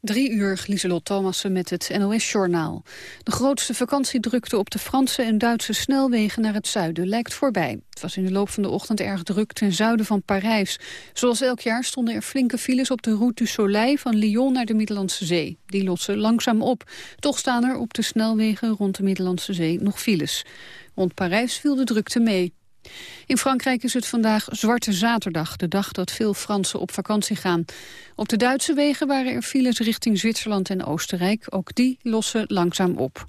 Drie uur, Lieselot Thomassen met het NOS-journaal. De grootste vakantiedrukte op de Franse en Duitse snelwegen naar het zuiden lijkt voorbij. Het was in de loop van de ochtend erg druk ten zuiden van Parijs. Zoals elk jaar stonden er flinke files op de Route du Soleil van Lyon naar de Middellandse Zee. Die lossen langzaam op. Toch staan er op de snelwegen rond de Middellandse Zee nog files. Rond Parijs viel de drukte mee. In Frankrijk is het vandaag Zwarte Zaterdag, de dag dat veel Fransen op vakantie gaan. Op de Duitse wegen waren er files richting Zwitserland en Oostenrijk. Ook die lossen langzaam op.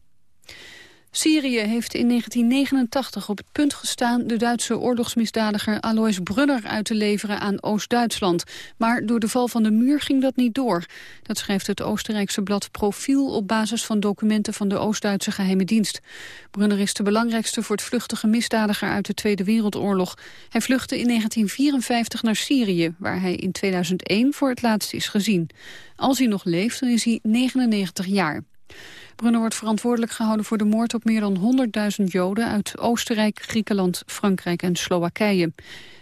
Syrië heeft in 1989 op het punt gestaan de Duitse oorlogsmisdadiger Alois Brunner uit te leveren aan Oost-Duitsland. Maar door de val van de muur ging dat niet door. Dat schrijft het Oostenrijkse blad Profiel op basis van documenten van de Oost-Duitse geheime dienst. Brunner is de belangrijkste voortvluchtige misdadiger uit de Tweede Wereldoorlog. Hij vluchtte in 1954 naar Syrië, waar hij in 2001 voor het laatst is gezien. Als hij nog leeft, dan is hij 99 jaar. Brunner wordt verantwoordelijk gehouden voor de moord op meer dan 100.000 Joden uit Oostenrijk, Griekenland, Frankrijk en Slowakije.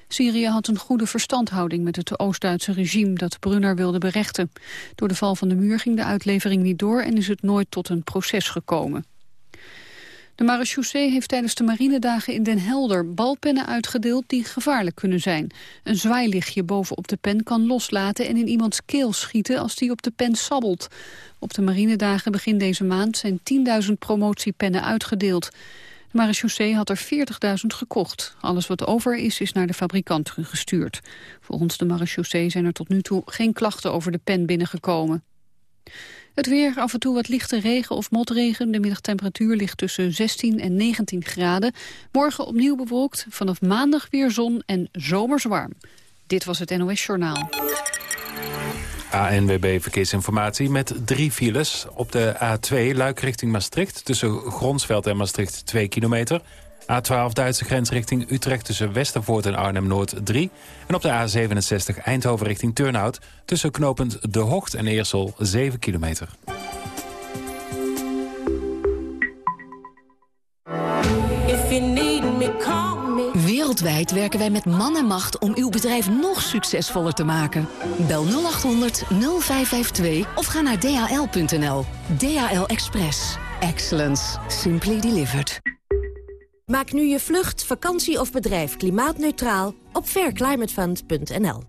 Syrië had een goede verstandhouding met het Oost-Duitse regime dat Brunner wilde berechten. Door de val van de muur ging de uitlevering niet door en is het nooit tot een proces gekomen. De marechaussee heeft tijdens de marinedagen in Den Helder balpennen uitgedeeld die gevaarlijk kunnen zijn. Een zwaailichtje bovenop de pen kan loslaten en in iemands keel schieten als die op de pen sabbelt. Op de marinedagen begin deze maand zijn 10.000 promotiepennen uitgedeeld. De marechaussee had er 40.000 gekocht. Alles wat over is, is naar de fabrikant teruggestuurd. Volgens de marechaussee zijn er tot nu toe geen klachten over de pen binnengekomen. Het weer, af en toe wat lichte regen of motregen. De middagtemperatuur ligt tussen 16 en 19 graden. Morgen opnieuw bewolkt, vanaf maandag weer zon en zomers warm. Dit was het NOS Journaal. ANWB Verkeersinformatie met drie files. Op de A2 Luik richting Maastricht tussen Gronsveld en Maastricht 2 kilometer... A12 Duitse grens richting Utrecht tussen Westervoort en Arnhem-Noord 3. En op de A67 Eindhoven richting Turnhout tussen knopend De Hocht en Eersel 7 kilometer. Wereldwijd werken wij met man en macht om uw bedrijf nog succesvoller te maken. Bel 0800 0552 of ga naar dhl.nl. DHL Express. Excellence. Simply delivered. Maak nu je vlucht, vakantie of bedrijf klimaatneutraal op fairclimatefund.nl.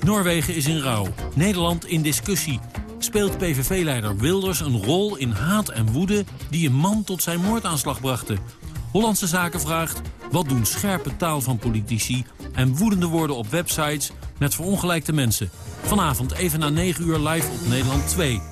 Noorwegen is in rouw. Nederland in discussie. Speelt PVV-leider Wilders een rol in haat en woede... die een man tot zijn moordaanslag brachten? Hollandse Zaken vraagt... wat doen scherpe taal van politici... en woedende woorden op websites met verongelijkte mensen? Vanavond even na 9 uur live op Nederland 2...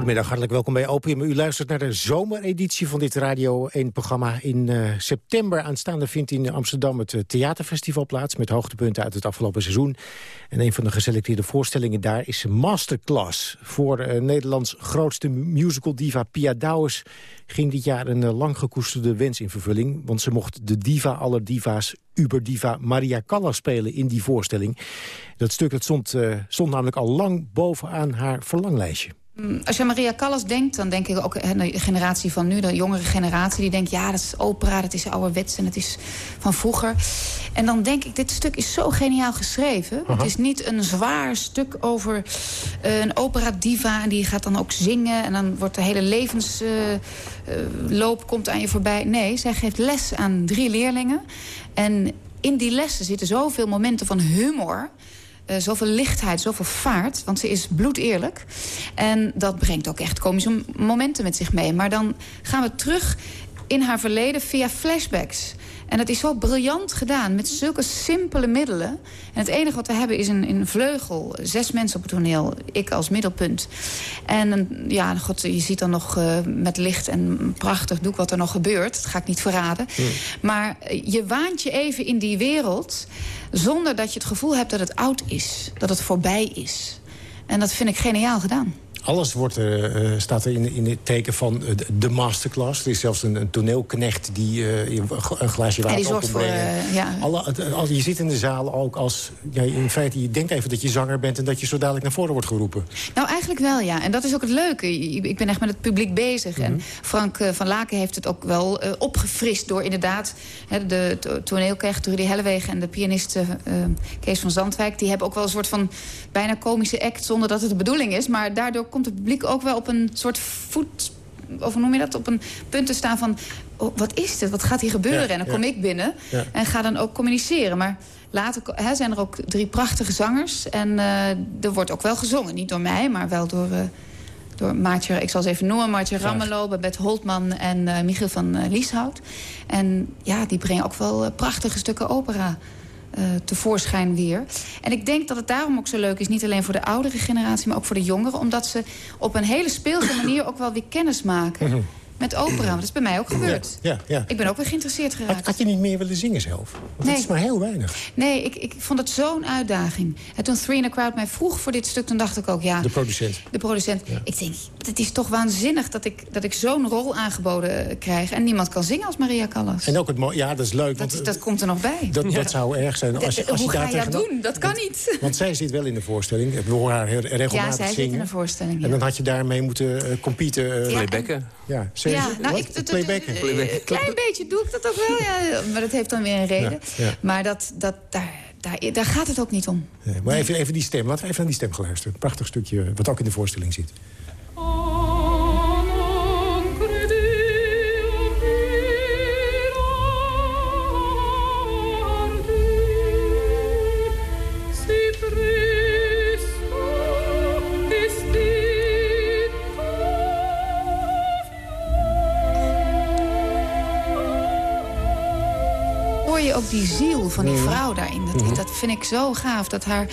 Goedemiddag, hartelijk welkom bij Opium. U luistert naar de zomereditie van dit Radio 1-programma. In uh, september aanstaande vindt in Amsterdam het uh, Theaterfestival plaats... met hoogtepunten uit het afgelopen seizoen. En een van de geselecteerde voorstellingen daar is Masterclass. Voor uh, Nederlands grootste musical diva Pia Douwes... ging dit jaar een lang gekoesterde wens in vervulling. Want ze mocht de diva aller diva's, uberdiva Maria Callas spelen in die voorstelling. Dat stuk dat stond, stond namelijk al lang bovenaan haar verlanglijstje. Mm, als je aan Maria Callas denkt, dan denk ik ook aan de generatie van nu... de jongere generatie, die denkt, ja, dat is opera, dat is ouderwets... en het is van vroeger. En dan denk ik, dit stuk is zo geniaal geschreven. Het is niet een zwaar stuk over uh, een opera-diva... en die gaat dan ook zingen en dan wordt de hele levensloop uh, uh, komt aan je voorbij. Nee, zij geeft les aan drie leerlingen. En in die lessen zitten zoveel momenten van humor... Uh, zoveel lichtheid, zoveel vaart. Want ze is bloedeerlijk. En dat brengt ook echt komische momenten met zich mee. Maar dan gaan we terug in haar verleden via flashbacks. En dat is zo briljant gedaan, met zulke simpele middelen. En het enige wat we hebben is een, een vleugel. Zes mensen op het toneel, ik als middelpunt. En ja, god, je ziet dan nog uh, met licht en prachtig doek wat er nog gebeurt. Dat ga ik niet verraden. Maar je waant je even in die wereld... zonder dat je het gevoel hebt dat het oud is. Dat het voorbij is. En dat vind ik geniaal gedaan. Alles wordt, uh, staat er in, in het teken van de masterclass. Er is zelfs een, een toneelknecht die uh, een glaasje water op ja. Alle, je zit in de zaal ook als... Ja, in feite, je denkt even dat je zanger bent... en dat je zo dadelijk naar voren wordt geroepen. Nou, eigenlijk wel, ja. En dat is ook het leuke. Ik ben echt met het publiek bezig. En mhm. Frank van Laken heeft het ook wel opgefrist... door inderdaad de toneelknecht Rudy Hellewegen... en de pianist Kees van Zandwijk... die hebben ook wel een soort van bijna komische act... zonder dat het de bedoeling is. Maar daardoor komt het publiek ook wel op een soort voet... of hoe noem je dat? Op een punt te staan van... Oh, wat is dit? Wat gaat hier gebeuren? en dan kom ik binnen en ga dan ook communiceren. Maar later zijn er ook drie prachtige zangers. En uh, er wordt ook wel gezongen. Niet door mij, maar wel door... Uh, door Maartje, ik zal ze even noemen, Maartje Rammelo, Babette Holtman en uh, Michiel van Lieshout. En ja, die brengen ook wel prachtige stukken opera uh, tevoorschijn weer. En ik denk dat het daarom ook zo leuk is... niet alleen voor de oudere generatie, maar ook voor de jongeren... omdat ze op een hele speelse manier ook wel weer kennis maken... Met opera. Dat is bij mij ook gebeurd. Ja, ja, Ik ben ook weer geïnteresseerd geraakt. Had, je niet meer willen zingen zelf? Want nee. dat is maar heel weinig. Nee, ik, ik vond het zo'n uitdaging. En toen Three in the Crowd mij vroeg voor dit stuk... toen dacht ik ook, ja... De producent. De producent. Ik denk, het is toch waanzinnig dat ik, dat ik zo'n rol aangeboden krijg... en niemand kan zingen als Maria Callas. En ook het mooie... Ja, dat is leuk. Dat, want, dat komt er nog bij. Dat, dat zou erg zijn. Als je, als Hoe je ga je dat doen? Dat kan niet. Want zij zit wel in de voorstelling. We horen haar regelmatig zingen. Ja, zij zit in de voorstelling. En dan had je daarmee moeten uh, competen. Uh, Playbacken. Ja, ja nou, ik, playbacken. Een klein beetje doe ik dat ook wel, ja. Maar dat heeft dan weer een reden. Maar dat, dat, daar, daar, daar gaat het ook niet om. maar even, even die stem. Laten we even naar die stem geluisterd. Prachtig stukje, wat ook in de voorstelling zit. Die ziel van die mhm. vrouw daarin. Dat, mhm. dat vind ik zo gaaf. Dat haar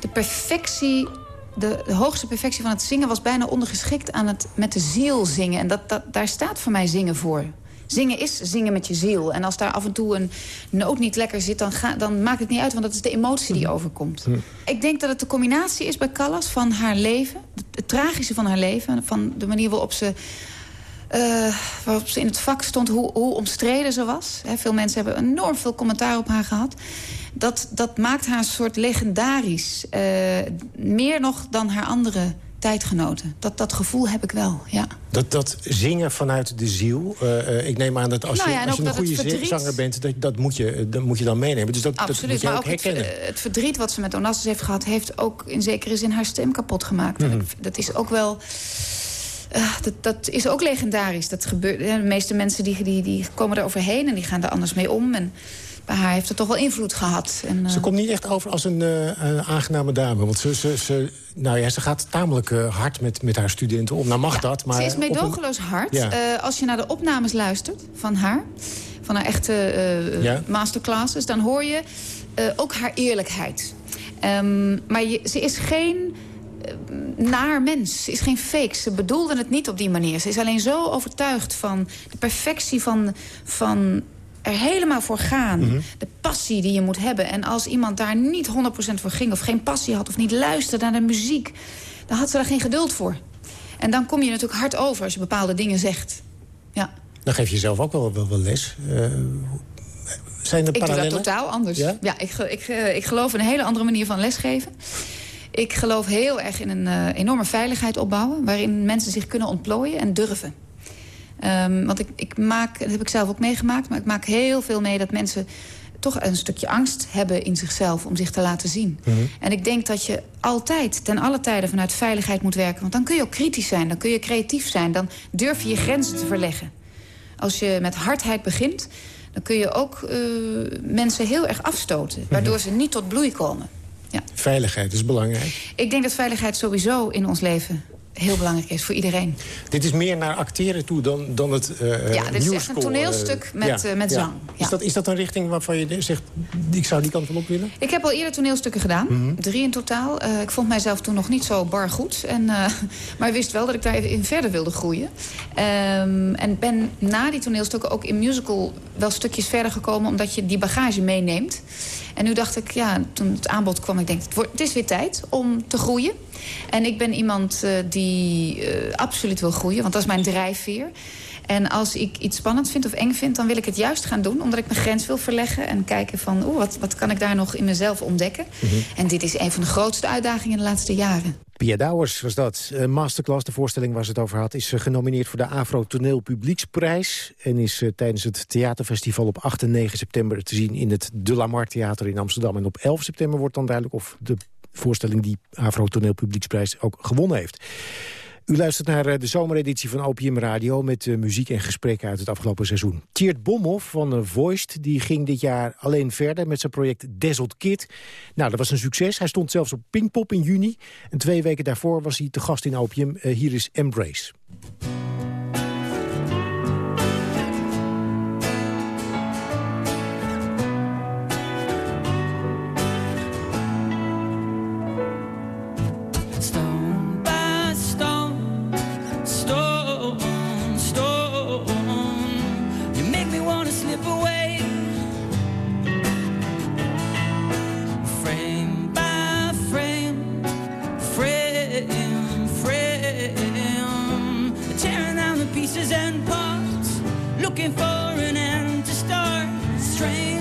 de perfectie de, de, hoogste perfectie van het zingen was bijna ondergeschikt aan het met de ziel zingen. En dat, dat, daar staat voor mij zingen voor. Zingen is zingen met je ziel. En als daar af en toe een noot niet lekker zit, dan, ga, dan maakt het niet uit. Want dat is de emotie die mhm. overkomt. Ik denk dat het de combinatie is bij Callas van haar leven. Het, het tragische van haar leven. Van de manier waarop ze uh, waarop ze in het vak stond hoe, hoe omstreden ze was. veel mensen hebben enorm veel commentaar op haar gehad. Dat, dat maakt haar een soort legendarisch. Uh, meer nog dan haar andere tijdgenoten. Dat, dat gevoel heb ik wel, ja. Dat, dat zingen vanuit de ziel. Uh, ik neem aan dat als nou ja, je, als je een goede verdriet... zanger bent... Dat, dat, moet je, dat moet je dan meenemen. Dus dat, Absoluut, dat moet je maar ook herkennen. Het, het, verdriet wat ze met Onassis heeft gehad... heeft ook in zekere zin haar stem kapot gemaakt. Mm -hmm. Dat is ook wel... Uh, dat, dat, is ook legendarisch. Dat gebeurt, de meeste mensen die, die, die komen er overheen en die gaan er anders mee om. En bij haar heeft het toch wel invloed gehad. En, uh... Ze komt niet echt over als een uh, aangename dame. Want ze, ze, ze, nou ja, ze gaat tamelijk hard met, met haar studenten om. Nou mag ja, dat, maar... Ze is meedogenloos een... hard. Ja. als je naar de opnames luistert van haar... van haar echte ja. masterclasses... dan hoor je ook haar eerlijkheid. Um, maar je, ze is geen naar mens. Ze is geen fake. Ze bedoelde het niet op die manier. Ze is alleen zo overtuigd van de perfectie van, van er helemaal voor gaan. Mhm. De passie die je moet hebben. En als iemand daar niet 100% voor ging... of geen passie had of niet luisterde naar de muziek... dan had ze daar geen geduld voor. En dan kom je natuurlijk hard over als je bepaalde dingen zegt. Ja. Dan geef je zelf ook wel, wel, wel les. Uh, zijn er ik doe dat totaal anders. Ja, ja ik, ik, ik geloof in een hele andere manier van lesgeven. Ik geloof heel erg in een uh, enorme veiligheid opbouwen... waarin mensen zich kunnen ontplooien en durven. Um, want ik, ik maak, dat heb ik zelf ook meegemaakt... maar ik maak heel veel mee dat mensen toch een stukje angst hebben in zichzelf om zich te laten zien. Mm -hmm. En ik denk dat je altijd, ten alle tijden vanuit veiligheid moet werken. Want dan kun je ook kritisch zijn, dan kun je creatief zijn. Dan durf je je grenzen te verleggen. Als je met hardheid begint, dan kun je ook uh, mensen heel erg afstoten. Waardoor ze niet tot bloei komen. Ja. Veiligheid is belangrijk. Ik denk dat veiligheid sowieso in ons leven heel belangrijk is voor iedereen. Dit is meer naar acteren toe dan, dan het uh, Ja, dit is echt een toneelstuk uh, met, ja, uh, met zang. Ja. Is, dat, is dat een richting waarvan je zegt, ik zou die kant van op willen? Ik heb al eerder toneelstukken gedaan. Mm -hmm. Drie in totaal. ik vond mijzelf toen nog niet zo bar goed. En, maar wist wel dat ik daar in verder wilde groeien. Um, en ben na die toneelstukken ook in musical wel stukjes verder gekomen... omdat je die bagage meeneemt. En nu dacht ik, ja, toen het aanbod kwam... ik denk, het, wordt, het is weer tijd om te groeien. En ik ben iemand uh, die uh, absoluut wil groeien, want dat is mijn drijfveer. En als ik iets spannend vind of eng vind, dan wil ik het juist gaan doen. Omdat ik mijn grens wil verleggen en kijken van... oeh, wat, wat kan ik daar nog in mezelf ontdekken? Mm -hmm. En dit is een van de grootste uitdagingen in de laatste jaren. Pia Douwers was dat. Uh, Masterclass, de voorstelling waar ze het over had... is uh, genomineerd voor de Afro Toneel Publieksprijs... en is uh, tijdens het theaterfestival op 8 en 9 september te zien... in het De La Mar Theater in Amsterdam. En op 11 september wordt dan duidelijk of de voorstelling... die Afro Toneel Publieksprijs ook gewonnen heeft. U luistert naar de zomereditie van Opium Radio... met uh, muziek en gesprekken uit het afgelopen seizoen. Tjeerd Bomhoff van uh, Voiced die ging dit jaar alleen verder... met zijn project Dazzled Kid. Nou, dat was een succes. Hij stond zelfs op Pinkpop in juni. En twee weken daarvoor was hij te gast in Opium. Hier is Embrace. Looking for an end to start. Strange.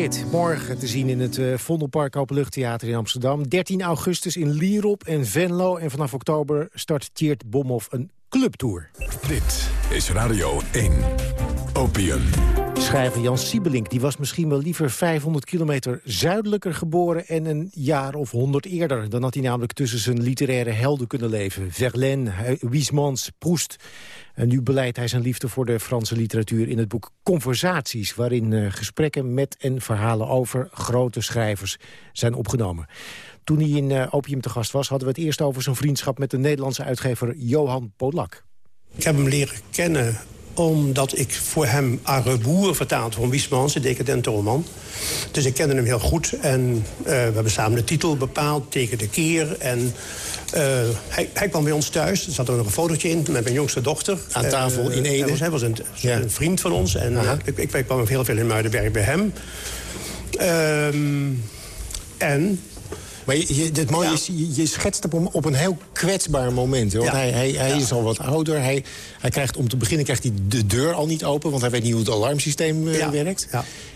Kid. Morgen te zien in het uh, Vondelpark Openluchttheater in Amsterdam. 13 augustus in Lierop en Venlo. En vanaf oktober start Tjeerd Bomhoff een clubtour. Dit is Radio 1. Opium. Schrijver Jan Siebelink die was misschien wel liever 500 kilometer zuidelijker geboren... en een jaar of 100 eerder. Dan had hij namelijk tussen zijn literaire helden kunnen leven. Verlaine, Huysmans, Proust. En nu beleidt hij zijn liefde voor de Franse literatuur in het boek Conversaties... waarin uh, gesprekken met en verhalen over grote schrijvers zijn opgenomen. Toen hij in uh, Opium te gast was, hadden we het eerst over zijn vriendschap... met de Nederlandse uitgever Johan Polak. Ik heb hem leren kennen omdat ik voor hem Arreboer vertaald van Wiesmans, de decadente roman. Dus ik kende hem heel goed en uh, we hebben samen de titel bepaald, Tegen de Keer. En uh, hij, hij, kwam bij ons thuis, er zat er nog een fotootje in met mijn jongste dochter. Aan tafel uh, in Ede? Hij was, hij was een, ja. een, vriend van ons en ik, ik, ik, kwam heel veel in Muidenberg bij hem. Um, en maar je, je, het mooie ja. is, je, je schetst op, op een heel kwetsbaar moment. Want ja. hij, hij, hij ja. is al wat ouder. Hij, hij krijgt, om te beginnen krijgt hij de deur al niet open... want hij weet niet hoe het alarmsysteem uh, werkt.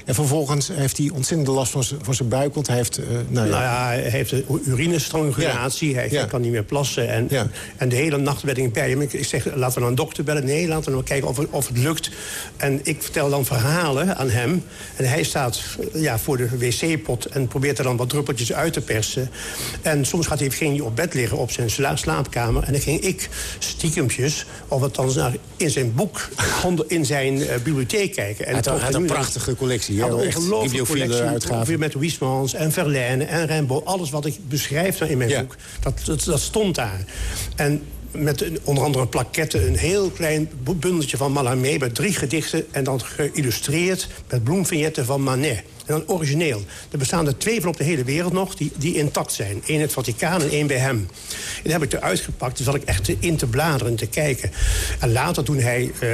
En vervolgens heeft hij ontzettend last van zijn- van zijn buik. Want hij heeft... eh, nou ja, Nou ja, hij heeft een urinestrangulatie. Hij, kan niet meer plassen. En, en de hele nacht werd ik bij hem. Ik zeg, laten we dan een dokter bellen. Nee, laten we nou kijken of het, of het lukt. En ik vertel dan verhalen aan hem. En hij staat ja, voor de wc-pot en probeert er dan wat druppeltjes uit te persen. En soms gaat hij, ging hij op bed liggen op zijn sla- slaapkamer. En dan ging ik stiekempjes, of althans naar, in zijn boek, in zijn eh, bibliotheek kijken. Hij had- toch hij had een dan- prachtige collectie, Hij ja, had een ongelooflijke collectie. Ongeveer met Huysmans en Verlaine en Rimbaud. Alles wat ik beschrijf in mijn boek, dat, dat, dat stond daar. En met een- onder andere een plaquette, een heel klein bu- bundeltje van Mallarmé... met drie gedichten en dan geïllustreerd met bloemvignetten van Manet. En dan origineel. Er bestaan er twee van op de hele wereld nog die, die intact zijn. Eén in het Vaticaan en één bij hem. En die heb ik eruit gepakt. Toen zat ik echt in te bladeren en te kijken. En later toen hij eh,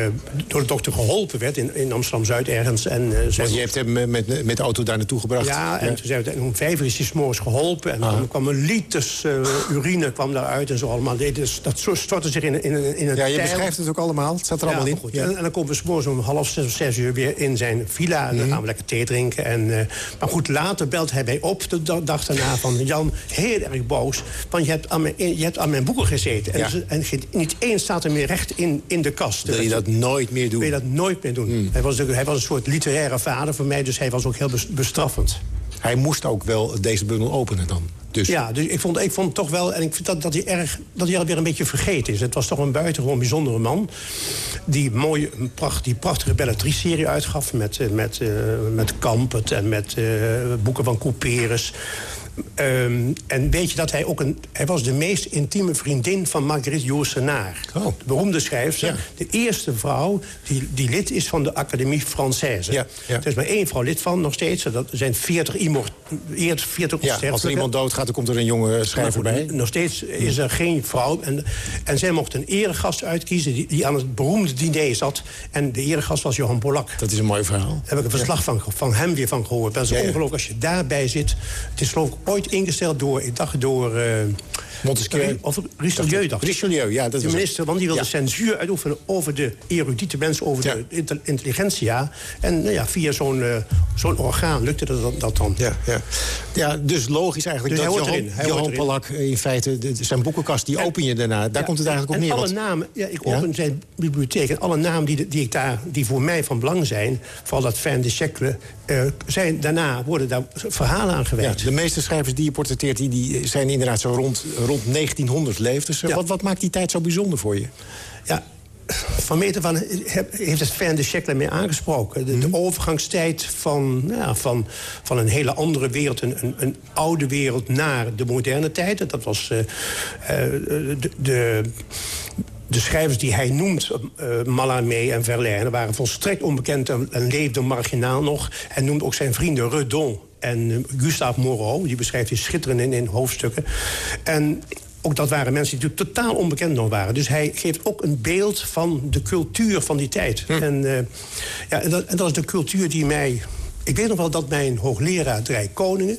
door de dokter geholpen werd in, in Amsterdam-Zuid ergens... En, zijn want je hebt hem eh, met, met de auto daar naartoe gebracht. ja, en toen zijn we en om vijf uur is hij 's morgens geholpen. En Ah. dan kwam een liters urine kwam daaruit en zo allemaal. Dus dat stortte zich in, in, in, een Ja, je tijl. beschrijft het ook allemaal. Het staat er Ja, allemaal in. goed. Ja. En, en dan komen we 's morgens om half zes of zes uur weer in zijn villa. En dan Mhm. gaan we lekker thee drinken. En, eh, maar goed, later belt hij mij op de da- dag daarna van... Jan, heel erg boos, want je hebt aan mijn, je hebt aan mijn boeken gezeten. En, Ja. en niet één staat er meer recht in, in de kast. Wil je dat nooit meer doen? Wil je dat nooit meer doen. Hmm. Hij, was, hij was een soort literaire vader voor mij, dus hij was ook heel bes- bestraffend. Hij moest ook wel deze bundel openen dan. Dus. Ja, dus ik vond, ik vond toch wel... en ik vind dat, dat, hij erg, dat hij alweer een beetje vergeten is. Het was toch een buitengewoon bijzondere man... die, mooie, pracht, die prachtige Bellatrice-serie uitgaf... met, eh, met, eh, met Kampert en met eh, boeken van Couperus... Ehm, en weet je dat hij ook een... Hij was de meest intieme vriendin van Marguerite Yourcenar. Oh. De beroemde schrijfster. De eerste vrouw die, die lid is van de Académie Française. Ja, ja. Er is maar één vrouw lid van nog steeds. Dat zijn 40 immort, eerst 40 Ja, als er iemand doodgaat, dan komt er een jonge schrijver bij. Nog steeds is er geen vrouw. En, en zij mocht een eregast uitkiezen die, die aan het beroemde diner zat. En de eregast was Johan Polak. Dat is een mooi verhaal. Daar heb ik een verslag van, van hem weer van gehoord. Dat is ongelooflijk als je daarbij zit. Het is geloof ik ooit ingesteld door, ik dacht door... Montesquieu. Of Richelieu, dacht. Richelieu, ja. Dat De minister, want die wilde Ja. censuur uitoefenen over de erudite mensen, over Ja. de inte- intelligentia. En nou ja, via zo'n eh, zo'n orgaan lukte dat, dat dan. Ja, ja. ja, dus logisch eigenlijk Dus dat Johan, erin, Johan. Polak in feite... de- zijn boekenkast, die En- open je daarna. Daar komt het eigenlijk op neer. alle want- namen, ja, ik open zijn bibliotheek en alle namen die, die, ik daar, die voor mij van belang zijn... vooral dat fin de siècle, eh, zijn daarna worden daar verhalen aan gewijd. de meeste schrijvers die je portretteert... die, die zijn inderdaad zo rond, rond 1900 leefden. Ja. Wat, wat maakt die tijd zo bijzonder voor je? Ja, van meter van heeft het fin de siècle mee aangesproken. De, de Mhm. overgangstijd van, ja, van, van een hele andere wereld... Een, een, een oude wereld naar de moderne tijd. Dat was eh, eh, de... de de schrijvers die hij noemt, eh Mallarmé en Verlaine... waren volstrekt onbekend en, en leefden marginaal nog. Hij noemt ook zijn vrienden Redon en eh, Gustave Moreau. Die beschrijft hij schitterend in, in hoofdstukken. En ook dat waren mensen die natuurlijk totaal onbekend nog waren. Dus hij geeft ook een beeld van de cultuur van die tijd. En, eh, ja, en, dat, en dat is de cultuur die mij... Ik weet nog wel dat mijn hoogleraar Drij Koningen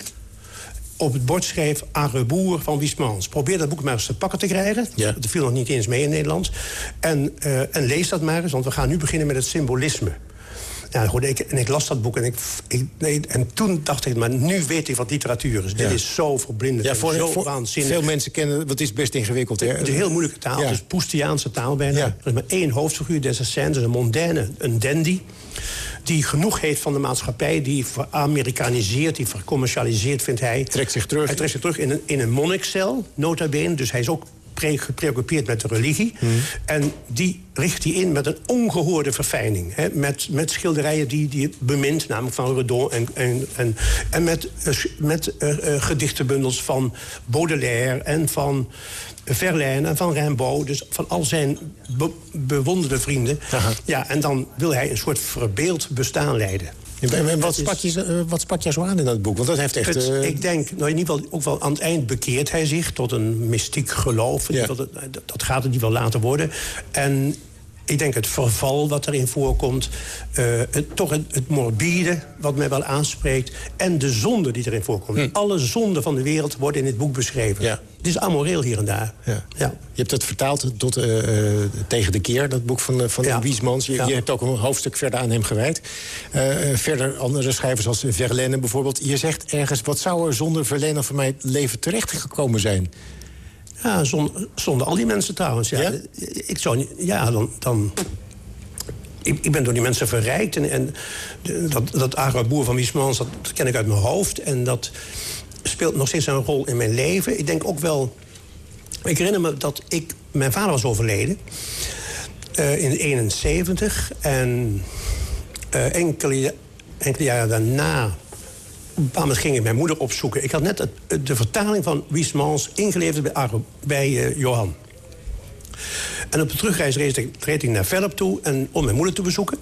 op het bord schreef Arreboer van Wiesmans. Probeer dat boek maar eens te pakken te krijgen. Ja. Dat viel nog niet eens mee in Nederland. En, eh, en lees dat maar eens, want we gaan nu beginnen met het symbolisme. Ja, goed, ik, en ik las dat boek en, ik, ik, nee, en toen dacht ik, maar nu weet ik wat literatuur is. Dit is zo verblindend Ja, en voor, zo voor waanzinnig. veel mensen kennen... Want het is best ingewikkeld. Hè? Het is een heel moeilijke taal. Ja. Het is Poestiaanse taal bijna. Er is maar één hoofdfiguur, des Essence, een mondaine, een dandy. Die genoeg heeft van de maatschappij, die veramerikaniseert, die vercommercialiseert, vindt hij. Trekt zich terug. Hij trekt zich terug in een, in een monnikcel, nota bene. Dus hij is ook gepreoccupeerd met de religie. Hmm. En die richt hij in met een ongehoorde verfijning. Hè? Met, met schilderijen die die hij bemint, namelijk van Redon... en, en, en, en met, eh, met eh, eh, gedichtenbundels van Baudelaire en van... Verlaine en van Rimbaud, dus van al zijn be- bewonderde vrienden. Aha. Ja, en dan wil hij een soort verbeeld bestaan leiden. En- en wat, sprak je, eh, wat sprak je zo aan in dat boek? Want dat heeft echt... Het, eh, ik denk, nou in ieder geval, ook wel aan het eind bekeert hij zich tot een mystiek geloof. Ja. Dat, dat gaat het niet wel laten worden. En ik denk het verval wat erin voorkomt. eh, het, toch het, het morbide wat mij wel aanspreekt. En de zonde die erin voorkomt. Alle zonden van de wereld worden in dit boek beschreven. Ja. Het is amoreel hier en daar. Ja. Ja. Je hebt het vertaald tot eh, eh, Tegen de Keer, dat boek van, van Ja. Wiesmans. Je, Ja. je hebt ook een hoofdstuk verder aan hem gewijd. Verder andere schrijvers als Verlaine bijvoorbeeld. Je zegt ergens, wat zou er zonder Verlaine van mijn leven terechtgekomen zijn? Ja, zonder, zonder al die mensen trouwens. Ja. Ja? Ik zou ja, dan... dan ik, ik ben door die mensen verrijkt. En, en dat, dat Araboer van Wiesmans, dat, dat ken ik uit mijn hoofd. En dat speelt nog steeds een rol in mijn leven. Ik denk ook wel... Ik herinner me dat ik... Mijn vader was overleden. eh, in 71. En eh, enkele, enkele jaren daarna... Op een bepaald moment ging ik mijn moeder opzoeken. Ik had net het- de vertaling van Wiesmans ingeleverd bij, bij eh, Johan. En op de terugreis reed ik, reed ik naar Velp toe en, om mijn moeder te bezoeken.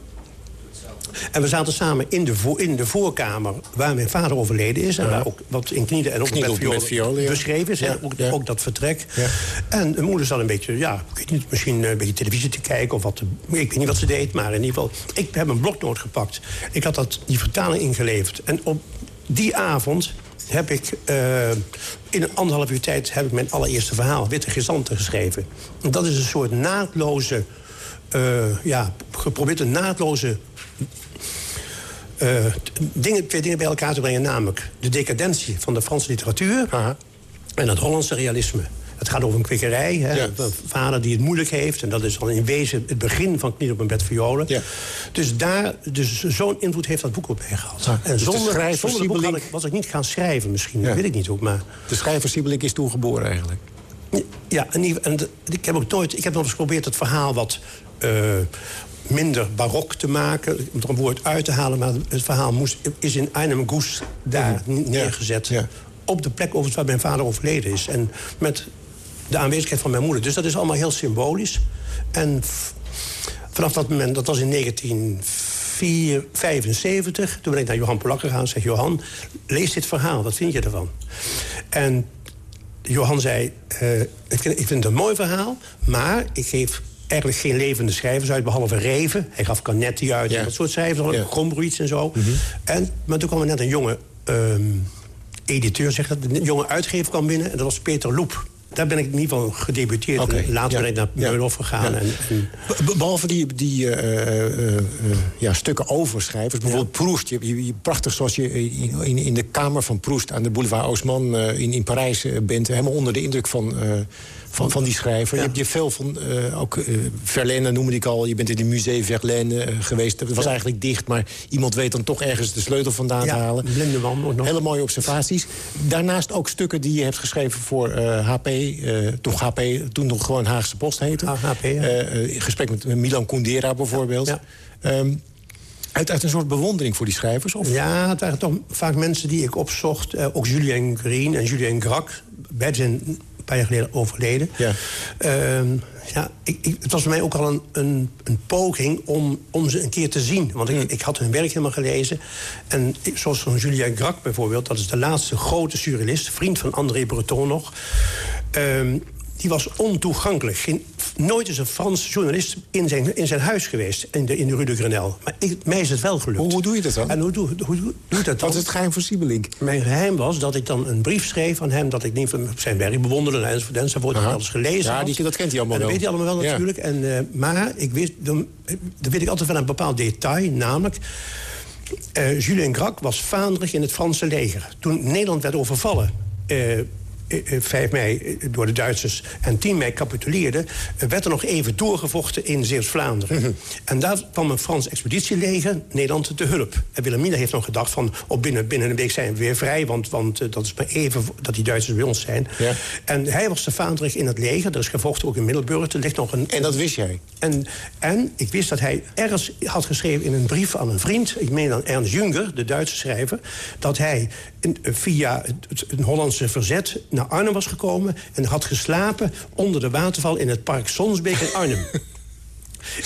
En we zaten samen in de, vo- in de voorkamer waar mijn vader overleden is. En waar ook wat in knieën en ook Knielen met met violen violen, ja. beschreven is. ook, dat vertrek. Ja. En mijn moeder zat een beetje, ja, ik weet niet, misschien een beetje televisie te kijken. Of wat, ik weet niet wat ze deed, maar in ieder geval... Ik heb een bloknoot gepakt. Ik had dat, die vertaling ingeleverd. En op die avond heb ik eh, in een anderhalf uur tijd... heb ik mijn allereerste verhaal, Witte Gezanten, geschreven. En dat is een soort naadloze... eh, ja, geprobeerd een naadloze eh, dingen, twee dingen bij elkaar te brengen. Namelijk de decadentie van de Franse literatuur Aha. en het Hollandse realisme. Het gaat over een kwikkerij. Hè? Ja. Een vader die het moeilijk heeft. En dat is dan in wezen het begin van Knie op een bed violen. Ja. Dus, daar, dus zo'n invloed heeft dat boek op mij gehad. En dus de zonder, schrijver zonder het boek had ik, was ik niet gaan schrijven misschien. Dat weet ik niet hoe. Maar De schrijver Siebelink is toen geboren eigenlijk. ja, en, ik heb ook nooit. Ik heb nog eens geprobeerd het verhaal wat eh, minder barok te maken. Om er een woord uit te halen. Maar het verhaal moest, is in Einem Goes daar neergezet. Ja. Op de plek overigens waar mijn vader overleden is. En met de aanwezigheid van mijn moeder. Dus dat is allemaal heel symbolisch. En vanaf dat moment, dat was in 1975... toen ben ik naar Johan Polak gegaan en zeg... Johan, lees dit verhaal, wat vind je ervan? En Johan zei, eh, ik, vind, ik vind het een mooi verhaal... maar ik geef eigenlijk geen levende schrijvers uit, behalve Reven. Hij gaf Canetti uit Ja. en dat soort schrijvers, Ja. Gombrowitz en zo. en, maar toen kwam er net een jonge ehm, editeur, zeg dat, een jonge uitgever kwam binnen... en dat was Peter Loep. Daar ben ik in ieder geval gedebuteerd. En Later ja. ben ik naar Ja. Meulhof gegaan. Ja. En, en, Be- Behalve die, die eh, eh, ja, stukken over schrijvers. Bijvoorbeeld Proest. Je, je, prachtig zoals je in, in, in de kamer van Proest aan de boulevard eh, in, in Parijs bent. Helemaal onder de indruk van, van, van die schrijver. Je hebt je veel van, ook Verlaine noemde ik al. Je bent in het Musée Verlaine geweest. Het was eigenlijk dicht, maar iemand weet dan toch ergens de sleutel vandaan te halen. blinde man nog. Hele mooie observaties. Daarnaast ook stukken die je hebt geschreven voor HP. Eh toen HP, toen nog gewoon Haagse Post heette. Ah, HP, ja. Eh, eh, in gesprek met Milan Kundera bijvoorbeeld. Ja. Ehm, uit, uit een soort bewondering voor die schrijvers? Of? Ja, het waren toch vaak mensen die ik opzocht. Ook Julien Green en Julien Grak. Beiden zijn een paar jaar geleden overleden. Ja. Ehm, ja, ik, ik- het was voor mij ook al een, een, een poging om, om ze een keer te zien. Want ik, ik had hun werk helemaal gelezen. En zoals van Julien Grak bijvoorbeeld... dat is de laatste grote surrealist, vriend van André Breton nog... Ehm, die was ontoegankelijk. Geen, nooit is een Frans journalist in zijn, in zijn huis geweest, in de, in de Rue de Grenelle. Maar ik, mij is het wel gelukt. Hoe, hoe doe je dat dan? En hoe doe, hoe doe, doe ik dat dan? Wat is het geheim voor Siebelink? Mijn geheim was dat ik dan een brief schreef aan hem... dat ik niet van zijn werk bewonderde enzovoort, enzovoort. Dat alles gelezen Ja, had. dat kent hij allemaal en dat wel. weet hij allemaal wel Ja. natuurlijk. En, eh, maar ik wist, dan, dan weet ik altijd wel een bepaald detail. Namelijk, eh Julien Grak was vaandrig in het Franse leger. Toen Nederland werd overvallen... eh, 5 mei eh, door de Duitsers en 10 mei capituleerde... eh, werd er nog even doorgevochten in Zeeuws-Vlaanderen. Mhm. En daar kwam een Frans expeditieleger Nederland te hulp. En Wilhelmina heeft nog gedacht van... op binnen, binnen een week zijn we weer vrij... want, want eh, dat is maar even dat die Duitsers bij ons zijn. Ja. En hij was de vaandrig in het leger. Er is gevochten ook in Middelburg. Er ligt nog een, En dat wist jij? en, en ik wist dat hij ergens had geschreven in een brief aan een vriend... ik meen aan Ernst Junger, de Duitse schrijver... dat hij in- via het, het- Hollandse verzet naar Arnhem was gekomen... en had geslapen onder de waterval in het park Sonsbeek in Arnhem.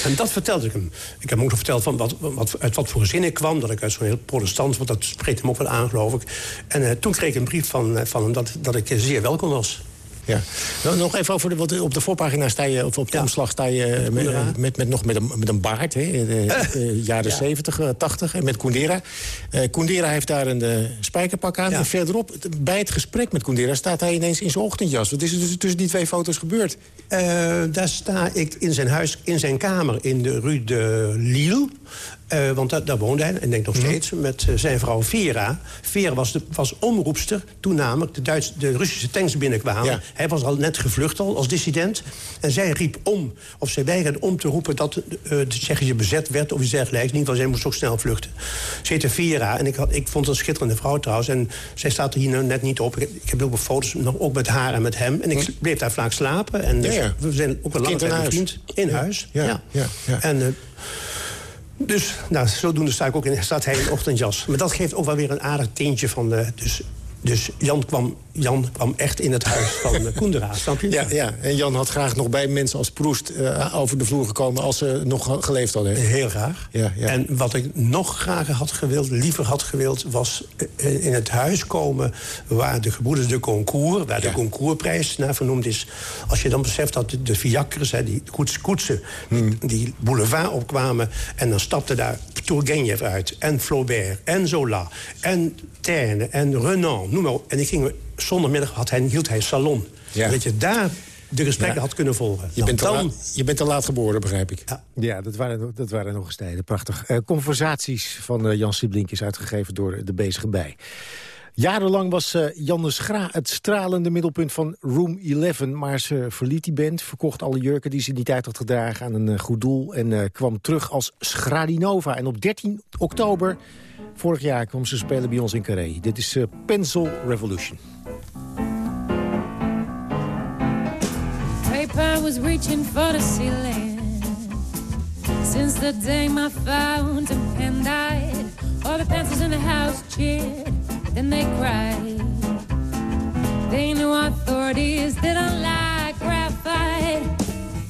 En dat vertelde ik hem. Ik heb hem ook nog verteld van wat, wat, uit wat voor gezin ik kwam. Dat ik uit zo'n heel protestant, want dat spreekt hem ook wel aan, geloof ik. En eh, toen kreeg ik een brief van, eh, van hem dat, dat ik eh, zeer welkom was. Ja. Nou, nog even over de, wat, op de voorpagina sta je, of op de omslag sta je met, met, met, nog met een, met een baard, hè, de, de jaren ja. 70, eh, 80, en met Koendera. Eh Koendera heeft daar een eh, spijkerpak aan. Ja. En verderop, bij het gesprek met Koendera, staat hij ineens in zijn ochtendjas. Wat is er tussen- tussen die twee foto's gebeurd? Eh, daar sta ik in zijn huis, in zijn kamer in de Rue de Lille. Eh, want daar, daar woonde hij, en ik denk nog steeds, met eh, zijn vrouw Vera. Vera was, de, was omroepster toen namelijk de, Duits, de Russische tanks binnenkwamen. Ja. Hij was al net gevlucht al als dissident. En zij riep om, of zij weigerde om te roepen... dat eh, de Tsjechische bezet werd of iets dergelijks. In ieder geval, zij moest ook snel vluchten. Ze heette Vera en ik, had, ik vond het een schitterende vrouw trouwens. En zij staat er hier nou net niet op. Ik, ik heb ook wat foto's, nog ook met haar en met hem. En ik bleef daar vaak slapen. En dus Ja, ja. we zijn ook een lange tijd. In huis, Ja, ja. ja, ja. En... eh, dus, nou, zodoende sta ik ook in, staat hij in ochtendjas. Maar dat geeft ook wel weer een aardig tintje van... de. dus, dus Jan, kwam, Jan kwam echt in het huis van uh, Koendera, snap je? Ja, ja, en Jan had graag nog bij mensen als Proest eh, over de vloer gekomen... als ze nog geleefd hadden. Heel graag. Ja, ja. En wat ik nog graag had gewild, liever had gewild... was eh, in het huis komen waar de gebroeders de Concours... waar de. Concoursprijs naar vernoemd is. Als je dan beseft dat de, de fiacres, hè, die koets, koetsen... Hmm. Die, boulevard opkwamen... en dan stapte daar Turgenev uit, en Flaubert, en Zola... en Taine, en Renan, noem maar op. En ik ging, zondagmiddag had hij, hield hij salon. Ja. Dat je daar de gesprekken Ja. had kunnen volgen. Je bent, te dan, laat, je bent te laat geboren, begrijp ik. Ja. Ja, dat, waren, dat waren nog eens tijden. Prachtig. Eh, conversaties van eh, Jan Siblink is uitgegeven door de bezige bij. Jarenlang was Jan de Schra het stralende middelpunt van Room 11... maar ze verliet die band, verkocht alle jurken die ze in die tijd had gedragen... aan een eh, goed doel en eh, kwam terug als Schradinova. En op 13 oktober vorig jaar kwam ze spelen bij ons in Carré. Dit is Pencil Revolution. Paper was reaching for Since the day my fountain pen died All the pencils in the house cheered Then they cried They knew authorities didn't like graphite.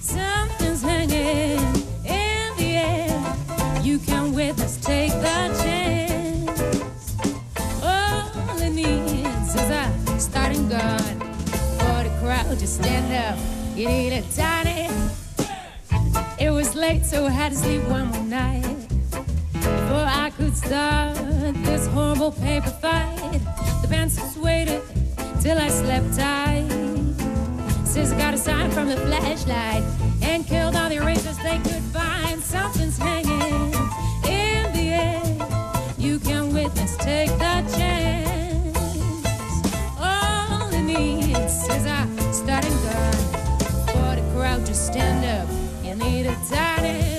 Something's hanging in the air. You can witness, take the chance. All it needs is a starting gun For the crowd to stand up. You need a tiny. It was late so I had to sleep one more night Before I could start this horrible paper fight The pencils waited till I slept tight. I got a sign from the flashlight And killed all the erasers they could find. Something's hanging in the air. You can witness, take the chance. All it needs is a starting gun For the crowd to stand up You need a tiny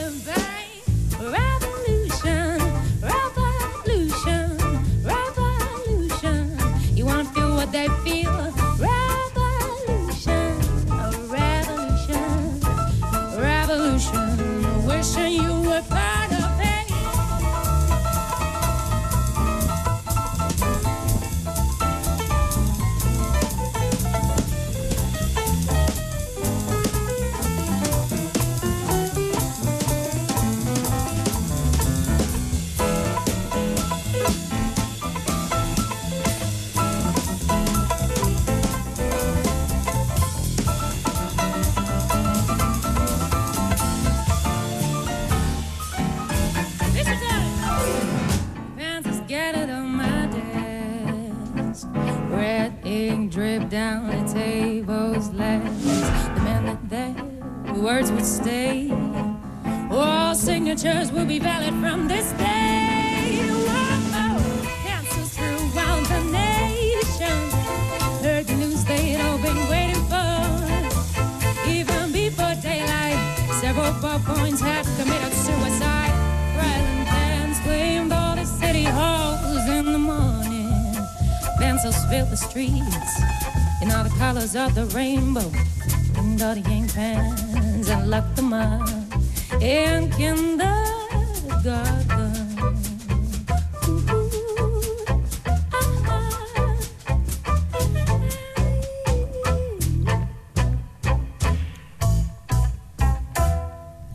Pencils filled the streets in all the colors of the rainbow. And all the ink pens and locked them up in kindergarten.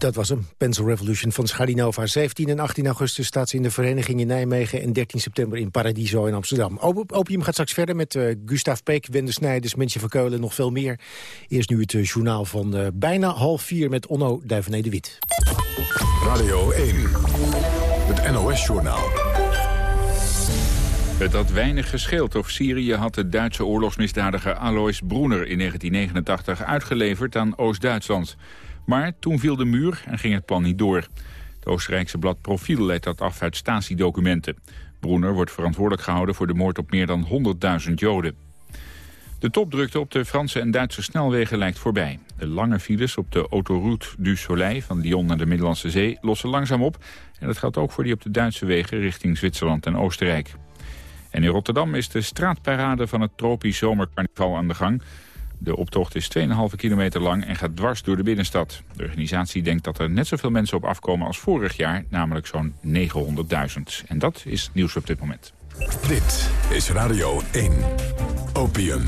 Dat was hem, Pencil Revolution van Schadinova. 17 en 18 augustus staat ze in de vereniging in Nijmegen... en 13 september in Paradiso in Amsterdam. Op Opium gaat straks verder met uh, Gustav Peek, Wende Snijders... Mensje van Keulen, nog veel meer. Eerst nu het uh, journaal van uh, bijna half vier met Onno Duivené-de-Wit. Radio 1, het NOS-journaal. Het had weinig gescheeld of Syrië had de Duitse oorlogsmisdadiger Alois Broener in 1989 uitgeleverd aan Oost-Duitsland. Maar toen viel de muur en ging het plan niet door. Het Oostenrijkse blad Profiel leidt dat af uit statiedocumenten. Broener wordt verantwoordelijk gehouden voor de moord op meer dan 100.000 Joden. De topdrukte op de Franse en Duitse snelwegen lijkt voorbij. De lange files op de autoroute du Soleil van Lyon naar de Middellandse Zee lossen langzaam op. En dat geldt ook voor die op de Duitse wegen richting Zwitserland en Oostenrijk. En in Rotterdam is de straatparade van het tropisch zomercarnaval aan de gang. De optocht is 2,5 kilometer lang en gaat dwars door de binnenstad. De organisatie denkt dat er net zoveel mensen op afkomen als vorig jaar, namelijk zo'n 900.000. En dat is nieuws op dit moment. Dit is Radio 1. Opium.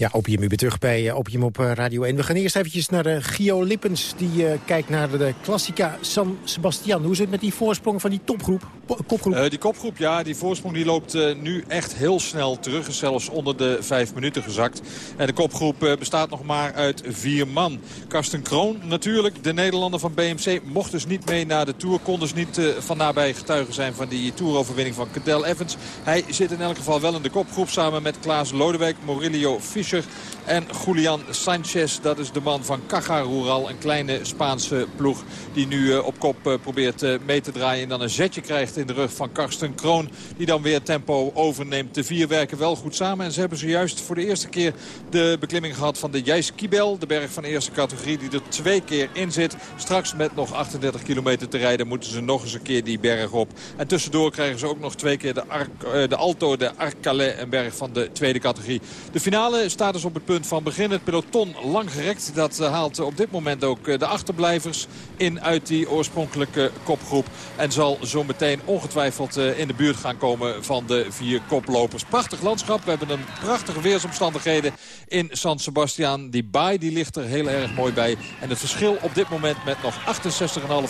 Ja, Opium, u bent terug bij uh, Opium op uh, Radio 1. We gaan eerst eventjes naar uh, Gio Lippens. Die kijkt naar de Classica San Sebastian. Hoe is het met die voorsprong van die topgroep? kopgroep? die kopgroep, ja, die voorsprong die loopt nu echt heel snel terug. Zelfs onder de vijf minuten gezakt. En de kopgroep bestaat nog maar uit vier man. Karsten Kroon natuurlijk, de Nederlander van BMC, mocht dus niet mee naar de Tour. Kon dus niet van nabij getuige zijn van die Touroverwinning van Cadel Evans. Hij zit in elk geval wel in de kopgroep samen met Klaas Lodewijk, Morillo Fischer Fischer en Julian Sanchez, dat is de man van Caja Rural. Een kleine Spaanse ploeg die nu op kop probeert mee te draaien. En dan een zetje krijgt in de rug van Karsten Kroon. Die dan weer tempo overneemt. De vier werken wel goed samen. En ze hebben zojuist voor de eerste keer de beklimming gehad van de Jijskibel. De berg van eerste categorie die er twee keer in zit. Straks met nog 38 kilometer te rijden moeten ze nog eens een keer die berg op. En tussendoor krijgen ze ook nog twee keer de, de Alto de Arcalais. Een berg van de tweede categorie. De finale staat dus op het punt van begin. Het peloton lang gerekt. Dat eh, haalt op dit moment ook eh, de achterblijvers in uit die oorspronkelijke kopgroep. En zal zo meteen ongetwijfeld eh, in de buurt gaan komen van de vier koplopers. Prachtig landschap. We hebben een prachtige weersomstandigheden in San Sebastian. Die baai die ligt er heel erg mooi bij. En het verschil op dit moment met nog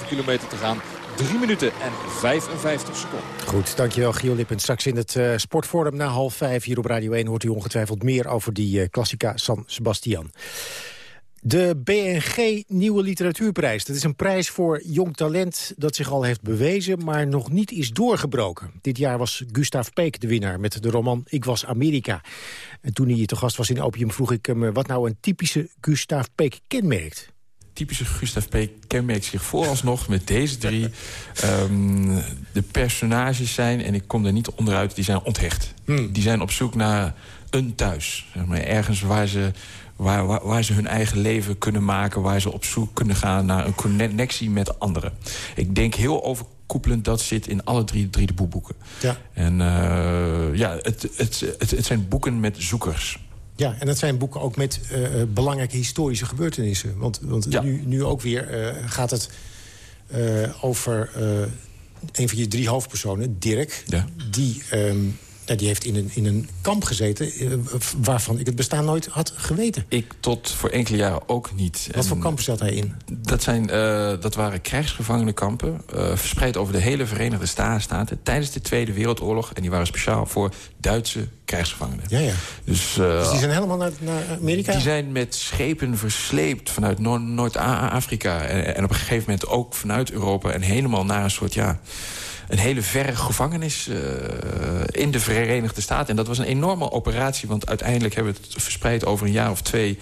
68,5 kilometer te gaan 3 minuten en 55 seconden. Goed, dankjewel Gio Lippen. Straks in het uh, Sportforum na half vijf hier op Radio 1... hoort u ongetwijfeld meer over die uh, Classica San Sebastian. De BNG Nieuwe Literatuurprijs. Dat is een prijs voor jong talent dat zich al heeft bewezen... maar nog niet is doorgebroken. Dit jaar was Gustav Peek de winnaar met de roman Ik was Amerika. En toen hij te gast was in Opium vroeg ik hem... wat nou een typische Gustav Peek kenmerkt typische Gustav P. kenmerkt zich vooralsnog met deze drie. Um, de personages zijn, en ik kom er niet onderuit, die zijn onthecht. Hmm. Die zijn op zoek naar een thuis. Zeg maar, ergens waar ze, waar, waar, waar, ze hun eigen leven kunnen maken... waar ze op zoek kunnen gaan naar een connectie met anderen. Ik denk heel overkoepelend dat zit in alle drie, drie de boekboeken. Ja. En uh, ja, het, het, het, het zijn boeken met zoekers. Ja, en dat zijn boeken ook met uh, belangrijke historische gebeurtenissen. Want, want nu, nu ook weer uh, gaat het over een van je drie hoofdpersonen, Dirk... Ja. die um, die heeft in een, in een kamp gezeten uh, waarvan ik het bestaan nooit had geweten. Ik tot voor enkele jaren ook niet. Wat voor kampen zat hij in? Dat, zijn, uh, dat waren krijgsgevangenenkampen, uh, verspreid over de hele Verenigde Staten... tijdens de Tweede Wereldoorlog. En die waren speciaal voor Duitse krijgsgevangenen. Ja, ja. Dus, dus die zijn helemaal naar, naar, Amerika? Die zijn met schepen versleept vanuit Noord-Afrika. En, en op een gegeven moment ook vanuit Europa... en helemaal naar een soort, ja een hele verre gevangenis uh, in de Verenigde Staten. En dat was een enorme operatie, want uiteindelijk hebben we het verspreid over een jaar of twee...